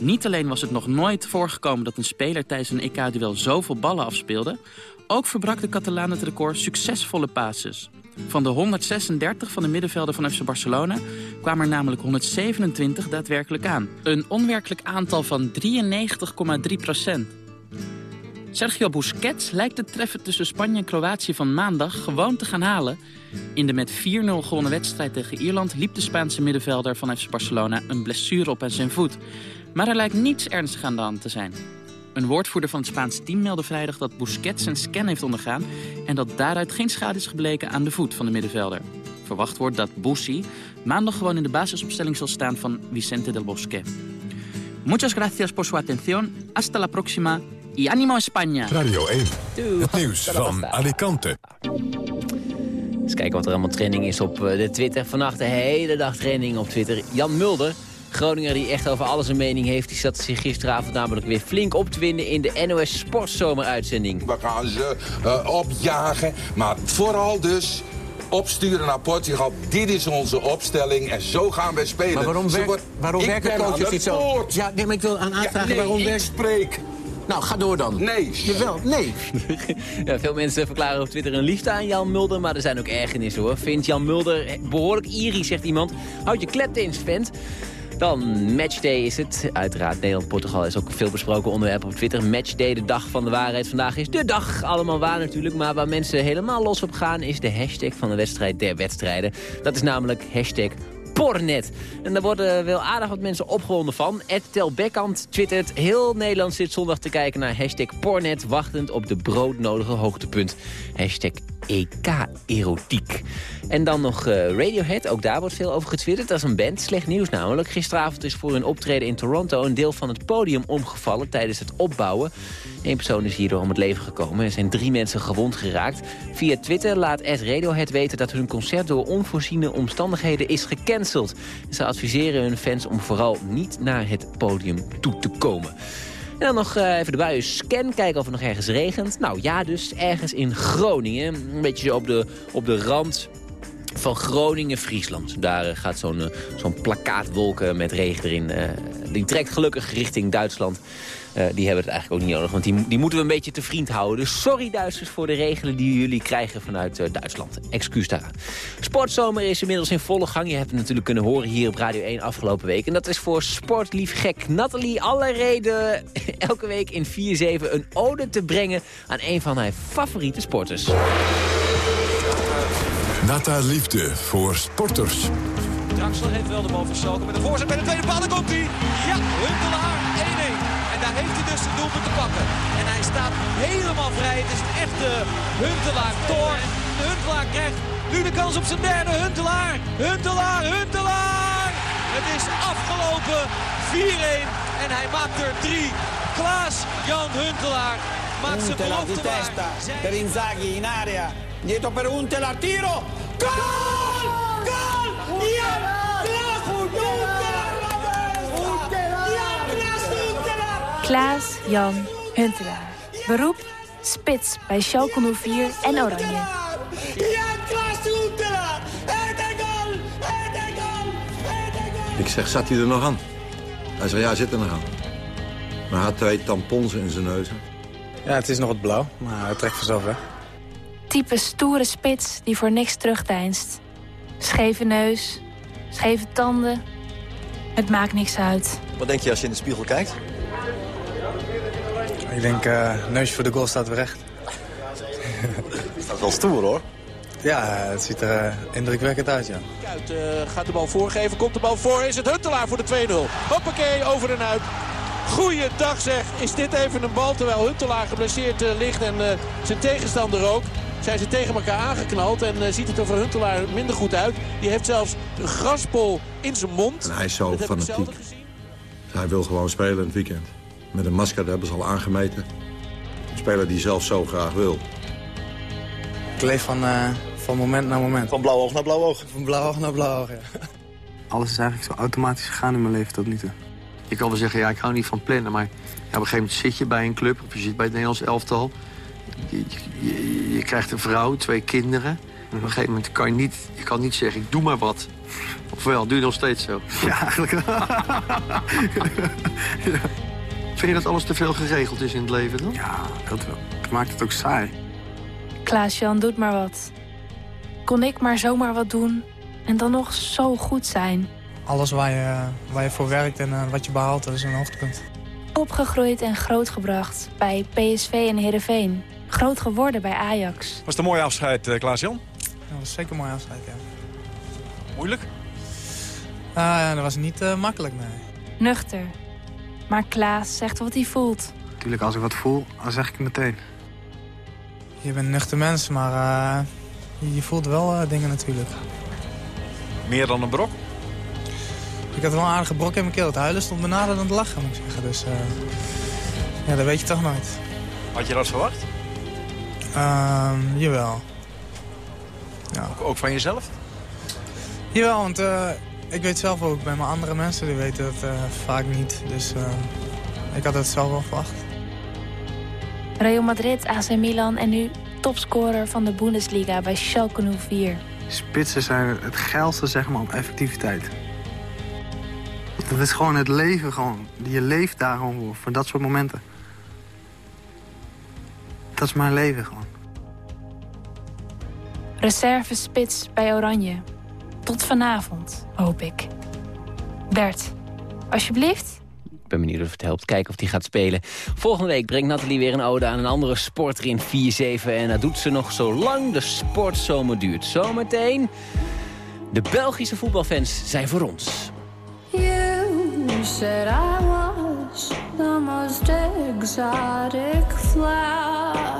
Niet alleen was het nog nooit voorgekomen dat een speler tijdens een EK-duel zoveel ballen afspeelde... ook verbrak de Catalaan het record succesvolle passes. Van de 136 van de middenvelden van FC Barcelona kwamen er namelijk 127 daadwerkelijk aan. Een onwerkelijk aantal van 93,3 procent. Sergio Busquets lijkt de treffer tussen Spanje en Kroatië van maandag gewoon te gaan halen. In de met 4-0 gewonnen wedstrijd tegen Ierland liep de Spaanse middenvelder van FC Barcelona een blessure op aan zijn voet. Maar er lijkt niets ernstig aan de hand te zijn. Een woordvoerder van het Spaanse team meldde vrijdag dat Busquets een scan heeft ondergaan... en dat daaruit geen schade is gebleken aan de voet van de middenvelder. Verwacht wordt dat Bussi maandag gewoon in de basisopstelling zal staan van Vicente del Bosque. Muchas gracias por su atención. Hasta la próxima. Y ánimo España. Radio 1. Doei. Het nieuws van Alicante. Eens kijken wat er allemaal trending is op eh, de Twitter. Vannacht de hele dag trending op Twitter. Jan Mulder, Groninger die echt over alles een mening heeft... die zat zich gisteravond namelijk weer flink op te winden... in de NOS Sportzomeruitzending. We gaan ze eh, opjagen, maar vooral dus opsturen naar Portugal. Dit is onze opstelling en zo gaan we spelen. Maar waarom, wordt- waarom werken coaches het niet zo? Ja, nee, maar ik wil aan aanvragen nee, waarom ik werkt... spreek. Nou, ga door dan. Nee. Jawel, nee. Ja, veel mensen verklaren op Twitter een liefde aan Jan Mulder, maar er zijn ook ergernissen hoor. Vindt Jan Mulder behoorlijk iri, zegt iemand. Houd je klep eens, vent. Dan matchday is het. Uiteraard, Nederland-Portugal is ook een veel besproken onderwerp op Twitter. Matchday, de dag van de waarheid. Vandaag is de dag, allemaal waar natuurlijk. Maar waar mensen helemaal los op gaan is de hashtag van de wedstrijd der wedstrijden. Dat is namelijk hashtag Pornet. En daar worden wel aardig wat mensen opgewonden van. Ed Tel Bekkant twittert... Heel Nederland zit zondag te kijken naar hashtag Pornet... wachtend op de broodnodige hoogtepunt. Hashtag EK-erotiek. En dan nog eh, Radiohead, ook daar wordt veel over getwitterd. Dat is een band, slecht nieuws namelijk. Gisteravond is voor hun optreden in Toronto... een deel van het podium omgevallen tijdens het opbouwen. Eén persoon is hierdoor om het leven gekomen. Er zijn drie mensen gewond geraakt. Via Twitter laat Ed Radiohead weten dat hun concert... door onvoorziene omstandigheden is gecanceld. Ze adviseren hun fans om vooral niet naar het podium toe te komen. En dan nog eh, even de buien scan, kijken of het nog ergens regent. Nou ja, dus ergens in Groningen. Een beetje op de, op de rand van Groningen-Friesland. Daar eh, gaat zo'n eh, zo'n plakkaatwolk eh, met regen erin. die trekt gelukkig richting Duitsland. Eh, die hebben het eigenlijk ook niet nodig, want die, die moeten we een beetje te vriend houden. Dus sorry Duitsers voor de regelen die jullie krijgen vanuit eh, Duitsland. Excuus daaraan. Sportzomer is inmiddels in volle gang. Je hebt het natuurlijk kunnen horen hier op Radio 1 afgelopen week. En dat is voor sportlief gek Nathalie alle reden elke week in 4-7 een ode te brengen aan een van haar favoriete sporters. Nata Liefde voor sporters. Draxler heeft wel de bal van Schalke met een voorzet bij de tweede paal. Daar komt hij. Ja, Huntelaar 1-1. En daar heeft hij dus de doelpunt te pakken. En hij staat helemaal vrij. Het is een echte Huntelaar. Tor. De Huntelaar krijgt nu de kans op zijn derde. Huntelaar. Huntelaar. Huntelaar. Het is afgelopen. 4-1. En hij maakt er 3. Klaas Jan Huntelaar maakt zijn di belofte testa waar. per Inzaghi in area. Dietro per Huntelaar, tiro! Gol! Gol! Klaas Jan Huntelaar. Beroep spits bij Schalke 04 en Oranje. Ja, Klaas Huntelaar! Het is goal! Het is goal! Ik zeg, zat hij er nog aan? Hij zei, ja, hij zit er nog aan. Maar hij had twee tampons in zijn neus. Ja, het is nog wat blauw, maar het trekt vanzelf weg. Type stoere spits die voor niks terugdeinst. Scheve neus, scheve tanden. Het maakt niks uit. Wat denk je als je in de spiegel kijkt? Ik denk, eh neusje voor de goal staat weer recht. Dat is wel stoer hoor. Ja, het ziet er eh, indrukwekkend uit, ja. Kuit eh, gaat de bal voorgeven, komt de bal voor. Is het Huntelaar voor de 2-0. Hoppakee, over en uit. Goeiedag zeg, is dit even een bal terwijl Huntelaar geblesseerd ligt en eh, zijn tegenstander ook. Zijn ze tegen elkaar aangeknald en ziet het er voor Huntelaar minder goed uit. Die heeft zelfs een graspol in zijn mond. En hij is zo Dat fanatiek. Hij wil gewoon spelen in het weekend. Met een masker, dat hebben ze al aangemeten. Een speler die zelf zo graag wil. Ik leef van, eh, van moment naar moment. Van blauw oog naar blauw oog. Van blauw oog naar blauw oog, ja. Alles is eigenlijk zo automatisch gegaan in mijn leven tot nu toe. Je kan wel zeggen, ja, ik hou niet van plannen, maar ja, op een gegeven moment zit je bij een club, of je zit bij het Nederlands elftal. Je, je, krijgt een vrouw, twee kinderen. En op een gegeven moment kan je niet, je kan niet zeggen, ik doe maar wat. Ofwel, doe je nog steeds zo? Ja, eigenlijk wel. Vind je dat alles te veel geregeld is in het leven dan? Ja, dat wel. Dat maakt het ook saai. Klaas-Jan doet maar wat. Kon ik maar zomaar wat doen en dan nog zo goed zijn. Alles waar je, waar je voor werkt en eh, wat je behaalt, dat is een hoogtepunt. Opgegroeid en grootgebracht bij PSV en Heerenveen. Groot geworden bij Ajax. Was het een mooi afscheid, eh, Klaas-Jan? Dat was zeker een mooi afscheid, ja. Moeilijk? Ah, ja, dat was niet eh, makkelijk, nee. Nuchter. Maar Klaas zegt wat hij voelt. Natuurlijk, als ik wat voel, dan zeg ik het meteen. Je bent een nuchter mens, maar eh, je, voelt wel eh, dingen natuurlijk. Meer dan een brok? Ik had wel een aardige brok in mijn keel. Het huilen stond me nader dan het lachen, moet ik zeggen. Dus eh, ja, dat weet je toch nooit. Had je dat verwacht? Ehm, jawel. Ja. Ook, ook van jezelf? Jawel, want eh, ik weet zelf ook bij mijn andere mensen, die weten dat eh, vaak niet. Dus eh, ik had het zelf wel verwacht. Real Madrid, AC Milan en nu topscorer van de Bundesliga bij Schalke 04. Spitsen zijn het geilste zeg maar, op effectiviteit. Dat is gewoon het leven gewoon. Je leeft daar gewoon voor, voor dat soort momenten. Dat is mijn leven gewoon. Reserve spits bij Oranje. Tot vanavond, hoop ik. Bert, alsjeblieft. Ik ben benieuwd of het helpt. Kijken of die gaat spelen. Volgende week brengt Nathalie weer een ode aan een andere sporter in 4-7. En dat doet ze nog zolang de sportzomer duurt. Zometeen, de Belgische voetbalfans zijn voor ons. You said I was the most exotic flower,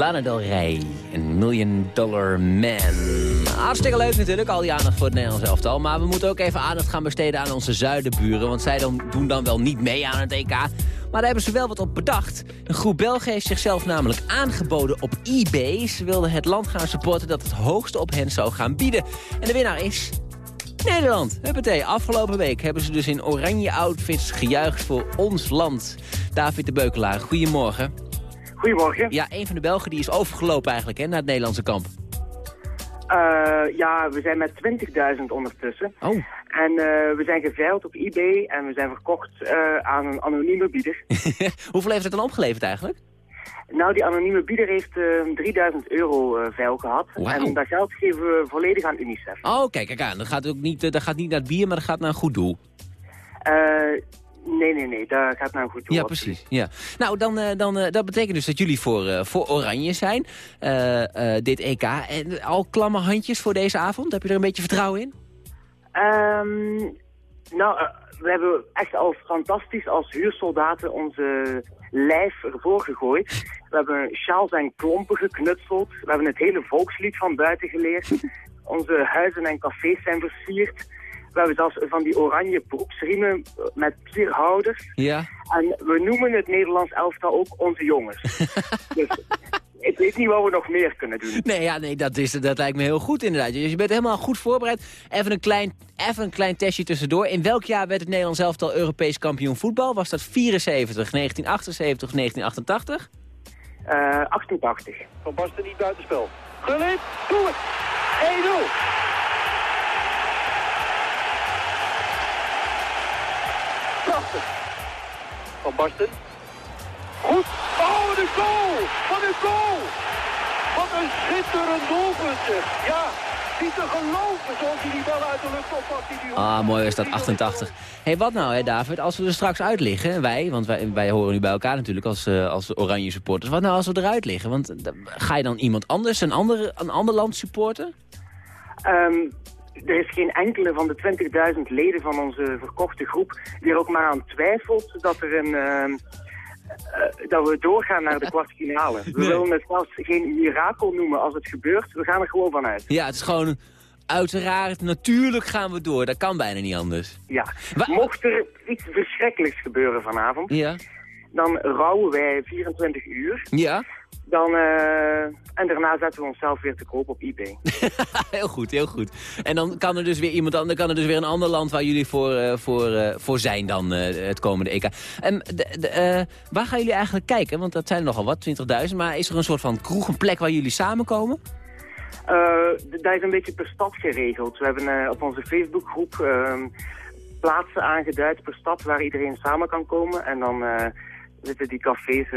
Lana Del Rey, een Million Dollar Man. Hartstikke leuk natuurlijk, al die aandacht voor het Nederlands elftal. Maar we moeten ook even aandacht gaan besteden aan onze zuidenburen. Want zij dan, doen dan wel niet mee aan het EK. Maar daar hebben ze wel wat op bedacht. Een groep Belgen heeft zichzelf namelijk aangeboden op eBay. Ze wilden het land gaan supporten dat het hoogste op hen zou gaan bieden. En de winnaar is Nederland. Huppatee, afgelopen week hebben ze dus in oranje outfits gejuicht voor ons land. David de Beukelaar, goedemorgen. Goedemorgen. Ja, een van de Belgen die is overgelopen eigenlijk hè, naar het Nederlandse kamp. Eh, ja, we zijn met 20.000 ondertussen. Oh. En eh, we zijn geveild op eBay en we zijn verkocht eh, aan een anonieme bieder. Hoeveel heeft het dan opgeleverd eigenlijk? Nou, die anonieme bieder heeft eh 3000 euro veil gehad. Wauw. En dat geld geven we volledig aan UNICEF. Oh, kijk, kijk aan. Dat gaat, ook niet, dat gaat niet naar het bier, maar dat gaat naar een goed doel. Nee, nee, nee, dat gaat een goed doel. Ja, precies. Ja. Nou, dan, eh, dan, eh, dat betekent dus dat jullie voor, eh, voor Oranje zijn, dit EK. En al klamme handjes voor deze avond? Heb je er een beetje vertrouwen in? Ehm, nou, we hebben echt al fantastisch als huursoldaten onze lijf ervoor gegooid. We hebben sjaals en klompen geknutseld. We hebben het hele volkslied van buiten geleerd. Onze huizen en cafés zijn versierd. We hebben zelfs van die oranje broeksriemen met pierhouders. Ja. En we noemen het Nederlands elftal ook onze jongens. dus ik weet niet wat we nog meer kunnen doen. Nee, ja, nee dat, is, dat lijkt me heel goed inderdaad. Dus je bent helemaal goed voorbereid. Even een klein, even een klein testje tussendoor. In welk jaar werd het Nederlands elftal Europees kampioen voetbal? Was dat 74, 1978 of 1988? Eh 88. Van Basten niet buitenspel. Gullit, doe het! 1-0! Prachtig. Van Basten. Goed. Oh, wat een goal! Wat een goal! Wat een schitterend doelpunt, zeg. Ja, niet te geloven zoals hij die bal uit de lucht oppakt. Die die Ah, mooi is dat, 88. Hé, hey, wat nou hè David, als we er straks uit liggen, wij, want wij, wij horen nu bij elkaar natuurlijk als, eh, als oranje supporters. Wat nou als we eruit liggen? Want eh, ga je dan iemand anders, een, andere, een ander land supporten? Ehm, er is geen enkele van de 20.000 leden van onze verkochte groep die er ook maar aan twijfelt dat, er een, ehm, eh, dat we doorgaan naar de kwartfinale. We Nee. willen het zelfs geen mirakel noemen als het gebeurt. We gaan er gewoon vanuit. Ja, het is gewoon, uiteraard, natuurlijk gaan we door. Dat kan bijna niet anders. Ja. Mocht er iets verschrikkelijks gebeuren vanavond, Ja? dan rouwen wij 24 uur. Ja? Dan, eh, en daarna zetten we onszelf weer te koop op eBay. heel goed, heel goed. En dan kan er dus weer iemand dan kan er dus weer een ander land waar jullie voor, eh, voor, eh, voor zijn dan het komende EK. En waar gaan jullie eigenlijk kijken? Want dat zijn er nogal wat, 20.000. Maar is er een soort van kroeg, een plek waar jullie samenkomen? Dat is een beetje per stad geregeld. We hebben op onze Facebookgroep ehm, plaatsen aangeduid per stad waar iedereen samen kan komen. En dan zitten die cafés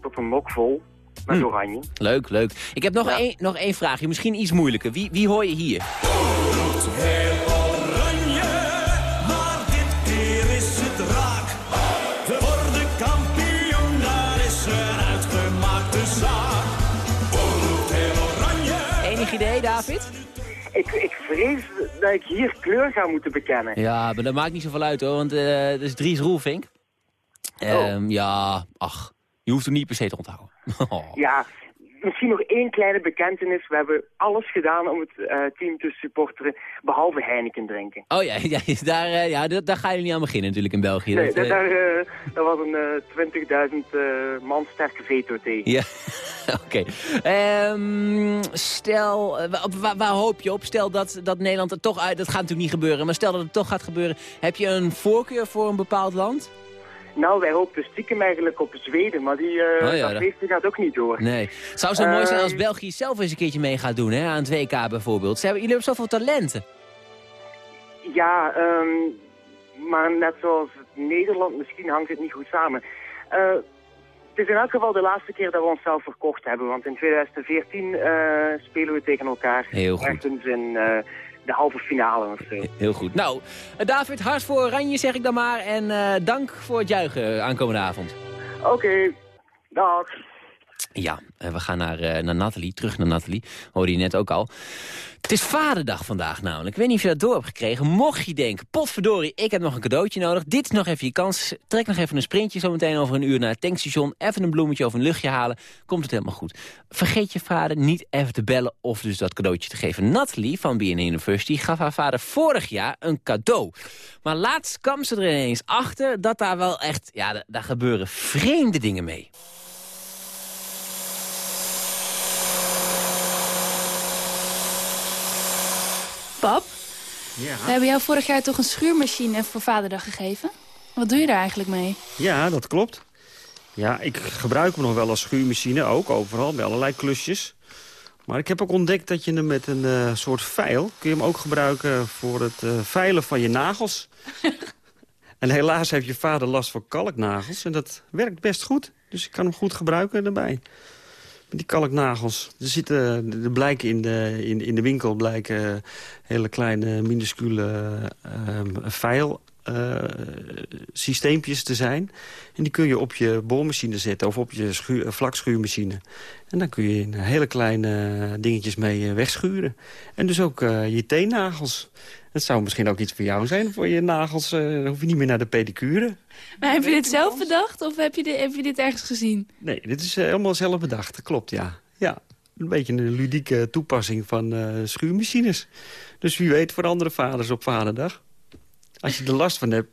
tot een nok vol met Hm. oranje. Leuk, leuk. Ik heb nog, één, nog één vraagje, misschien iets moeilijker. Wie, wie hoor je hier? Heel oranje, maar dit keer is het raak. We worden kampioen, daar is een uitgemaakte zaak. Roept heel oranje. Enig idee, David? Ik, ik vrees dat ik hier kleur ga moeten bekennen. Ja, maar dat maakt niet zoveel uit hoor, want eh dat is Dries Roelvink. Ehm, Ja, ach, je hoeft hem niet per se te onthouden. Oh. Ja, misschien nog één kleine bekentenis. We hebben alles gedaan om het eh, team te supporteren, behalve Heineken drinken. Oh ja, ja, daar, eh, ja daar, daar ga je niet aan beginnen natuurlijk in België. Nee, Dat, daar, eh, daar, daar was een eh 20.000 eh, man sterke veto tegen. Ja, oké. Ehm, stel, wa- waar, waar hoop je op? Stel dat, dat Nederland er toch uit... Dat gaat natuurlijk niet gebeuren, maar stel dat het toch gaat gebeuren. Heb je een voorkeur voor een bepaald land? Nou, wij hoopten stiekem eigenlijk op Zweden, maar die, eh Oh ja, dat ook niet door. Nee. Het zou zo mooi zijn als Ehm, België zelf eens een keertje mee gaat doen, hè? Aan het WK bijvoorbeeld. Ze hebben, jullie hebben zoveel talenten. Ja, ehm, maar net zoals Nederland, misschien hangt het niet goed samen. Eh, het is in elk geval de laatste keer dat we onszelf verkocht hebben, want in 2014 eh, spelen we tegen elkaar. Heel goed. Ergens in de halve finale of zo. Heel goed. Nou, eh, David, hart voor Oranje zeg ik dan maar. En eh, dank voor het juichen aankomende avond. Oké, dag. Ja, en we gaan naar, eh, naar Nathalie, terug naar Nathalie. Hoorde je net ook al. Het is vaderdag vandaag namelijk. Ik weet niet of je dat door hebt gekregen. Mocht je denken, potverdorie, ik heb nog een cadeautje nodig. Dit is nog even je kans. Trek nog even een sprintje zometeen over een uur naar het tankstation. Even een bloemetje of een luchtje halen. Komt het helemaal goed. Vergeet je vader niet even te bellen of dus dat cadeautje te geven. Nathalie van BN University gaf haar vader vorig jaar een cadeau. Maar laatst kwam ze er ineens achter dat daar wel echt... Ja, da- daar gebeuren vreemde dingen mee. Pap, Ja. we hebben jou vorig jaar toch een schuurmachine voor vaderdag gegeven? Wat doe je daar eigenlijk mee? ja, dat klopt. Ja, ik gebruik hem nog wel als schuurmachine, ook overal, bij allerlei klusjes. Maar ik heb ook ontdekt dat je hem met een eh, soort vijl... kun je hem ook gebruiken voor het eh, veilen van je nagels. en helaas heeft je vader last van kalknagels. En dat werkt best goed. Dus ik kan hem goed gebruiken erbij. Die kalknagels. Er zitten, er blijken in de, in, in de winkel blijken hele kleine, minuscule uh, vijl eh, systeempjes te zijn. En die kun je op je boormachine zetten of op je schuur, vlakschuurmachine. En dan kun je hele kleine dingetjes mee eh, wegschuren. En dus ook eh, je teennagels. Het zou misschien ook iets voor jou zijn, voor je nagels. eh, hoef je niet meer naar de pedicure. Maar heb je dit zelf bedacht of heb je dit, heb je dit ergens gezien? Nee, dit is eh, helemaal zelf bedacht. Dat klopt, ja. Ja, een beetje een ludieke toepassing van eh, schuurmachines. Dus wie weet voor andere vaders op vaderdag. Als je er last van hebt,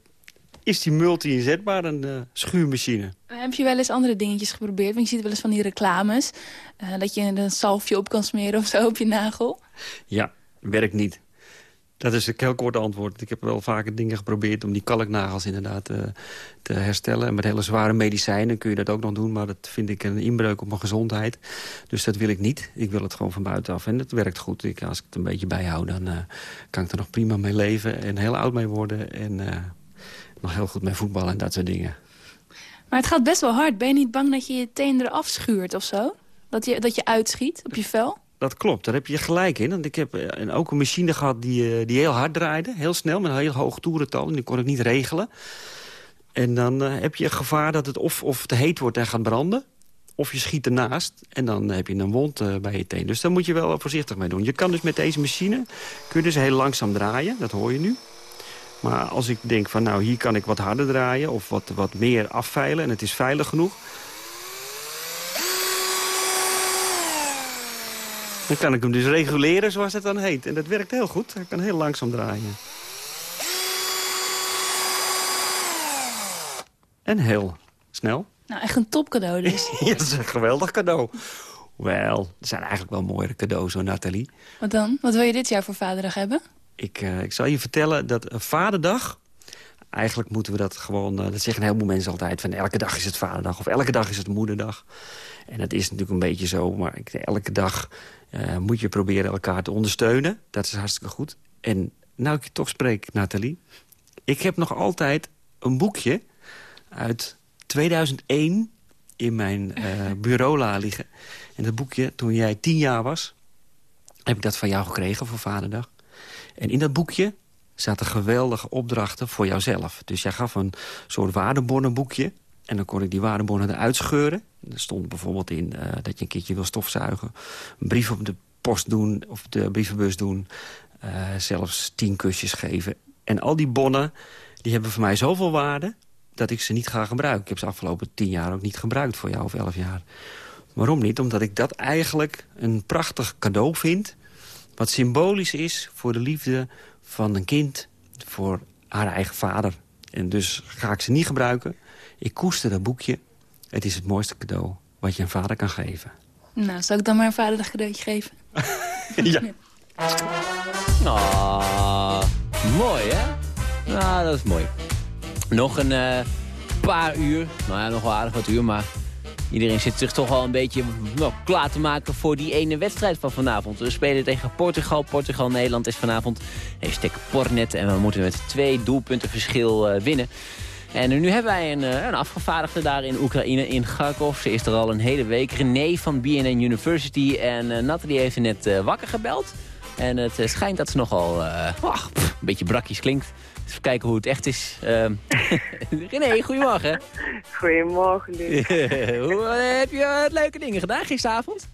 is die multi-inzetbaar, een eh, schuurmachine. Heb je wel eens andere dingetjes geprobeerd? Want je ziet wel eens van die reclames. dat je een salfje op kan smeren of zo op je nagel. Ja, werkt niet. Dat is een heel kort antwoord. Ik heb wel vaker dingen geprobeerd om die kalknagels inderdaad eh, te herstellen. En met hele zware medicijnen kun je dat ook nog doen. Maar dat vind ik een inbreuk op mijn gezondheid. Dus dat wil ik niet. Ik wil het gewoon van buitenaf. En het werkt goed. Ik, als ik het een beetje bijhoud, dan eh, kan ik er nog prima mee leven. En heel oud mee worden. En eh, nog heel goed mee voetballen en dat soort dingen. Maar het gaat best wel hard. Ben je niet bang dat je je teen eraf schuurt of zo? Dat je, dat je uitschiet op je vel? Dat klopt, daar heb je gelijk in. Want ik heb eh, ook een machine gehad die, eh, die heel hard draaide. Heel snel, met een heel hoog toerental. En die kon ik niet regelen. En dan eh, heb je gevaar dat het of, of te heet wordt en gaat branden... of je schiet ernaast en dan heb je een wond bij je teen. Dus daar moet je wel voorzichtig mee doen. Je kan dus met deze machine kun je dus heel langzaam draaien. Dat hoor je nu. Maar als ik denk van nou, hier kan ik wat harder draaien... of wat, wat meer afveilen en het is veilig genoeg... Dan kan ik hem dus reguleren zoals het dan heet. En dat werkt heel goed. Hij kan heel langzaam draaien. En heel snel. Nou, echt een topcadeau dus. ja, dat is een geweldig cadeau. Wel, er zijn eigenlijk wel mooiere cadeaus hoor, Nathalie. Wat dan? Wat wil je dit jaar voor vaderdag hebben? Ik, eh, ik zal je vertellen dat een vaderdag... Eigenlijk moeten we dat gewoon... eh, dat zeggen een heleboel mensen altijd... van elke dag is het vaderdag of elke dag is het moederdag. En dat is natuurlijk een beetje zo. Maar ik, elke dag eh, moet je proberen elkaar te ondersteunen. Dat is hartstikke goed. En nou ik je toch spreek, Nathalie. Ik heb nog altijd een boekje uit 2001 in mijn eh bureaula liggen. En dat boekje, toen jij tien jaar was... heb ik dat van jou gekregen voor vaderdag. En in dat boekje zaten geweldige opdrachten voor jouzelf. Dus jij gaf een soort waardebonnenboekje. En dan kon ik die waardebonnen eruit scheuren. Er stond bijvoorbeeld in eh, dat je een keertje wil stofzuigen. Een brief op de post doen, of de brievenbus doen. eh, zelfs tien kusjes geven. En al die bonnen, die hebben voor mij zoveel waarde... dat ik ze niet ga gebruiken. Ik heb ze afgelopen tien jaar ook niet gebruikt voor jou, of elf jaar. Waarom niet? Omdat ik dat eigenlijk een prachtig cadeau vind... wat symbolisch is voor de liefde van een kind voor haar eigen vader. En dus ga ik ze niet gebruiken. Ik koester dat boekje. Het is het mooiste cadeau wat je een vader kan geven. Nou, zal ik dan maar een vaderdag cadeautje geven? ja. Ah, mooi hè? Nou, dat is mooi. Nog een eh, paar uur. Nou ja, nog wel aardig wat uur, maar iedereen zit zich toch wel een beetje nou, klaar te maken voor die ene wedstrijd van vanavond. We spelen tegen Portugal. Portugal-Nederland is vanavond hashtag Pornet en we moeten met twee doelpunten verschil eh, winnen. En nu hebben wij een, eh, een afgevaardigde daar in Oekraïne, in Kharkov. Ze is er al een hele week. René van BNN University. En uh, Nathalie heeft er net uh, wakker gebeld. En het uh, schijnt dat ze nogal uh, pff, een beetje brakjes klinkt. Even kijken hoe het echt is. Ehm René, goedemorgen. Goedemorgen, Luc. hoe eh, heb je eh, leuke dingen gedaan gisteravond?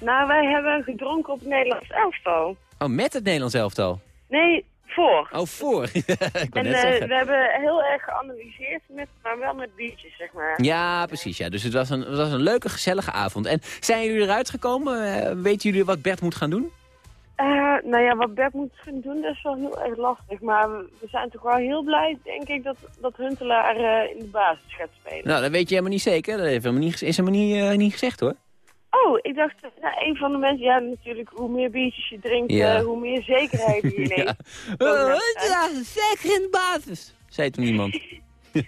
Nou, wij hebben gedronken op het Nederlands elftal. Oh, met het Nederlands elftal? Nee, voor. Oh, voor. Ik En eh, we hebben heel erg geanalyseerd, met, maar wel met biertjes, zeg maar. Ja, precies. Ja. Dus het was, een, het was een leuke, gezellige avond. En zijn jullie eruit gekomen? Eh, weten jullie wat Bert moet gaan doen? Eh, nou ja, wat Bert moet gaan doen, dat is wel heel erg lastig. Maar we, we zijn toch wel heel blij, denk ik, dat, dat Huntelaar in de basis gaat spelen. Nou, dat weet je helemaal niet zeker. Dat heeft helemaal niet, is helemaal niet, niet gezegd, hoor. Oh, ik dacht, nou, een van de mensen, ja natuurlijk, hoe meer biertjes je drinkt, Ja. eh, hoe meer zekerheden je neemt. Ja. Uh, ja, zeker in de basis, zei toen iemand.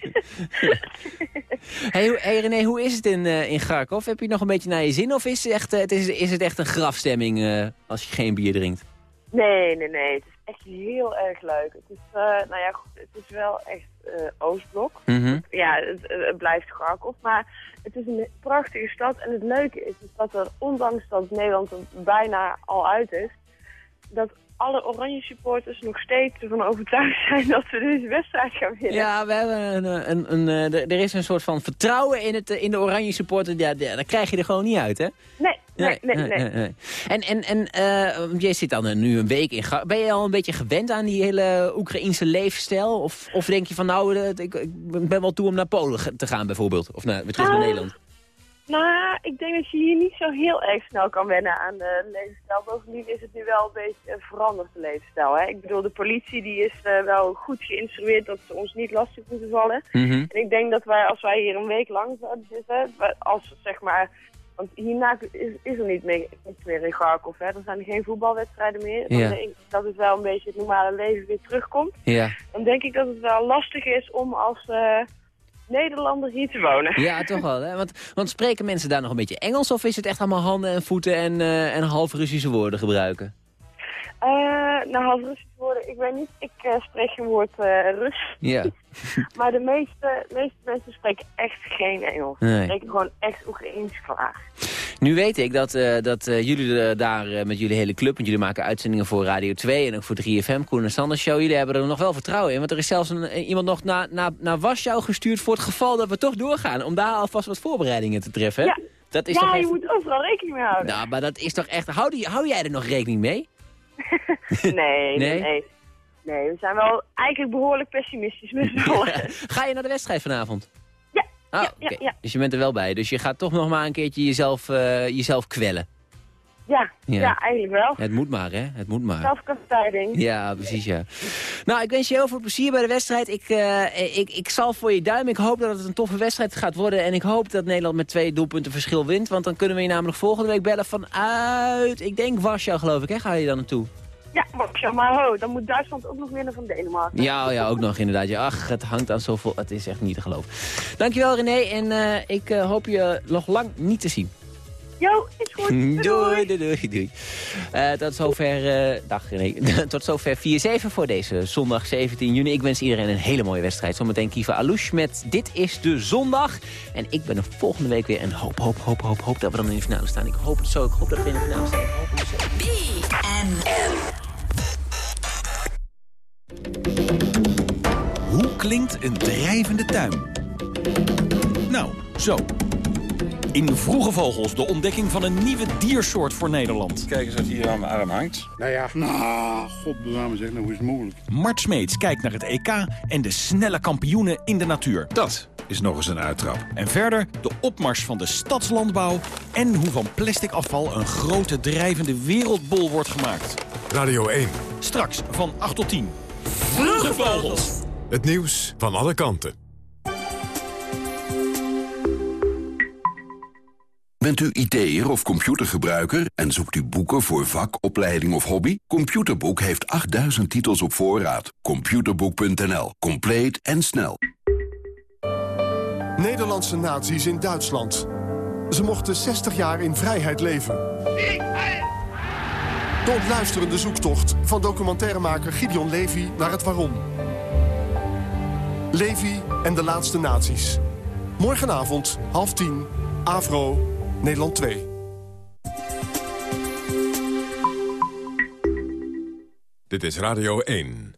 hey, hey René, hoe is het in, eh in Garkov? Heb je nog een beetje naar je zin of is het echt, eh, het is, is het echt een grafstemming eh, als je geen bier drinkt? Nee, nee, nee. Het is echt heel erg leuk. Het is, nou ja, goed, het is wel echt Oostblok. Mhm. Ja, het, het blijft Garkov, maar het is een prachtige stad. En het leuke is, is dat er, ondanks dat Nederland er bijna al uit is, dat alle oranje supporters nog steeds ervan overtuigd zijn dat we deze wedstrijd gaan winnen. Ja, we hebben een, eh, een, een, eh, er is een soort van vertrouwen in, het, eh, in de oranje supporter. Ja, ja, dat krijg je er gewoon niet uit, hè? Nee, nee, nee, nee. En, en, en eh, jij zit dan eh, nu een week in Ben je al een beetje gewend aan die hele Oekraïnse leefstijl? Of, of denk je van nou, eh, ik, ik ben wel toe om naar Polen te gaan bijvoorbeeld? Of naar, weer terug naar Ah. Nederland? Nou, ik denk dat je hier niet zo heel erg snel kan wennen aan de levensstijl. Bovendien is het nu wel een beetje een veranderde levensstijl. Hè? Ik bedoel, de politie die is wel goed geïnstrueerd dat ze ons niet lastig moeten vallen. Mhm. En ik denk dat wij, als wij hier een week lang zouden zitten, als zeg maar... Want hierna is, is er niet meer, in Garkov, hè. Er zijn er geen voetbalwedstrijden meer. Dan Ja. denk ik dat het wel een beetje het normale leven weer terugkomt. Ja. Dan denk ik dat het wel lastig is om als eh, Nederlander hier te wonen. Ja, toch wel. Hè? Want, want spreken mensen daar nog een beetje Engels? Of is het echt allemaal handen en voeten en, eh, en half Russische woorden gebruiken? Eh, nou, half Russisch woorden, ik weet niet, ik eh, spreek geen woord eh Rus. Ja. Maar de meeste, meeste mensen spreken echt geen Engels. Ze Nee. spreken gewoon echt Oekraïens klaar. Nu weet ik dat, dat jullie daar met jullie hele club... want jullie maken uitzendingen voor Radio 2 en ook voor 3FM, Koen en Sanders Show... jullie hebben er nog wel vertrouwen in. Want er is zelfs een, iemand nog naar naar naar Warschau gestuurd... voor het geval dat we toch doorgaan. Om daar alvast wat voorbereidingen te treffen. Ja. Dat is ja, toch je echt... moet overal rekening mee houden. Nou, maar dat is toch echt... Hou, die, hou jij er nog rekening mee? nee, nee, Nee? we zijn wel eigenlijk behoorlijk pessimistisch met z'n allen. Ga je naar de wedstrijd vanavond? Ja. Ah, ja, ja. Dus je bent er wel bij. Dus je gaat toch nog maar een keertje jezelf, eh, jezelf kwellen. Ja, Ja. ja. eigenlijk wel. Het moet maar, hè? Het moet maar. Zelfkastijding. Ja, precies, ja. Nou, ik wens je heel veel plezier bij de wedstrijd. Ik, eh, ik, ik zal voor je duimen. Ik hoop dat het een toffe wedstrijd gaat worden. En ik hoop dat Nederland met twee doelpunten verschil wint. Want dan kunnen we je namelijk volgende week bellen vanuit... Ik denk Warschau, geloof ik, hè? Ga je dan naartoe? Ja, zeg maar ho, dan moet Duitsland ook nog winnen van Denemarken. Ja, ja, ook nog inderdaad. Ja, ach, het hangt aan zoveel... Het is echt niet te geloven. Dankjewel, René. En eh, ik eh, hoop je nog lang niet te zien. Jo, is goed. Doei, Doei, doei, doei. doei. Eh, tot zover, eh, dag René. tot zover 4-7 voor deze zondag 17 juni. Ik wens iedereen een hele mooie wedstrijd. Zometeen Kiva Alouche met Dit is de Zondag. En ik ben er volgende week weer. En hoop, hoop, hoop, hoop, hoop dat we dan in de finale staan. Ik hoop het zo. Ik hoop dat we in de finale staan. Ik hoop het zo. Hoe klinkt een drijvende tuin? Nou, zo. In Vroege Vogels de ontdekking van een nieuwe diersoort voor Nederland. Kijk eens wat hier aan mijn arm hangt. Nou ja, nou, zeg, nou hoe is het mogelijk? Mart Smeets kijkt naar het EK en de snelle kampioenen in de natuur. Dat is nog eens een uittrap. En verder de opmars van de stadslandbouw... en hoe van plastic afval een grote drijvende wereldbol wordt gemaakt. Radio 1. Straks van 8 tot 10. Vroege Vogels. Het nieuws van alle kanten. Bent u IT'er of computergebruiker en zoekt u boeken voor vak, opleiding of hobby? Computerboek heeft 8000 titels op voorraad. Computerboek.nl. Compleet en snel. Nederlandse nazi's in Duitsland. Ze mochten 60 jaar in vrijheid leven. De ontluisterende zoektocht van documentairemaker Gideon Levy naar het waarom. Levy en de laatste nazi's. Morgenavond, half tien, Avro, Nederland 2. Dit is Radio 1.